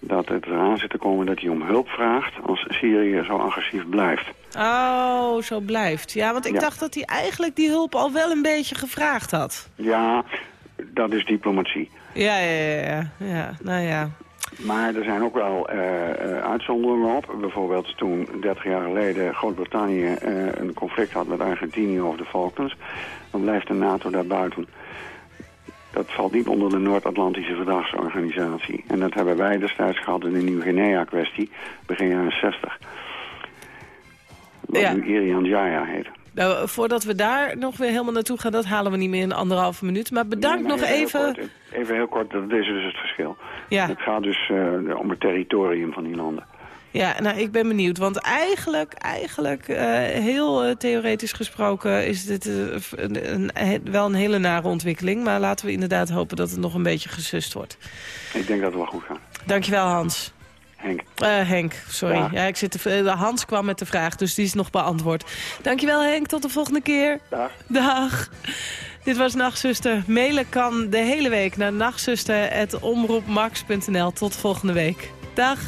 Speaker 10: Dat het eraan zit te komen dat hij om hulp vraagt als Syrië zo agressief blijft.
Speaker 2: Oh, zo blijft. Ja, want ik
Speaker 10: Ja.
Speaker 2: dacht dat hij eigenlijk die hulp al wel een beetje gevraagd had.
Speaker 10: Ja, dat is diplomatie.
Speaker 2: Ja, ja, ja. ja. ja nou ja.
Speaker 10: Maar er zijn ook wel eh, eh, uitzonderingen op. Bijvoorbeeld toen 30 jaar geleden Groot-Brittannië eh, een conflict had met Argentinië over de Falklands. Dan blijft de NATO daar buiten. Dat valt niet onder de Noord-Atlantische Verdragsorganisatie. En dat hebben wij destijds gehad in de Nieuw-Guinea-kwestie, begin jaren 60. Wat
Speaker 2: Ja.
Speaker 10: nu Irian Jaya heet.
Speaker 2: Nou, voordat we daar nog weer helemaal naartoe gaan, dat halen we niet meer in anderhalve minuut. Maar bedankt
Speaker 10: Nee, maar
Speaker 2: nog
Speaker 10: heel
Speaker 2: even.
Speaker 10: kort, even heel kort, dat is dus het verschil.
Speaker 2: Ja.
Speaker 10: Het gaat dus eh, om het territorium van die landen.
Speaker 2: Ja, nou, ik ben benieuwd. Want eigenlijk, eigenlijk eh, heel eh, theoretisch gesproken is dit eh, een, een- een- wel een hele nare ontwikkeling. Maar laten we inderdaad hopen dat het nog een beetje gesust wordt.
Speaker 10: Ik denk dat het wel goed gaat.
Speaker 2: Dankjewel, Hans.
Speaker 10: Henk.
Speaker 2: Henk, sorry.
Speaker 10: Ja.
Speaker 2: Ja. ik zit te, Hans kwam met de vraag, dus die is nog beantwoord. Dankjewel Henk, tot de volgende keer.
Speaker 10: Dag.
Speaker 2: Dag. Dit was Nachtzuster. Mailen kan de hele week naar nachtzuster.omroepmax.nl. Tot volgende week. Dag.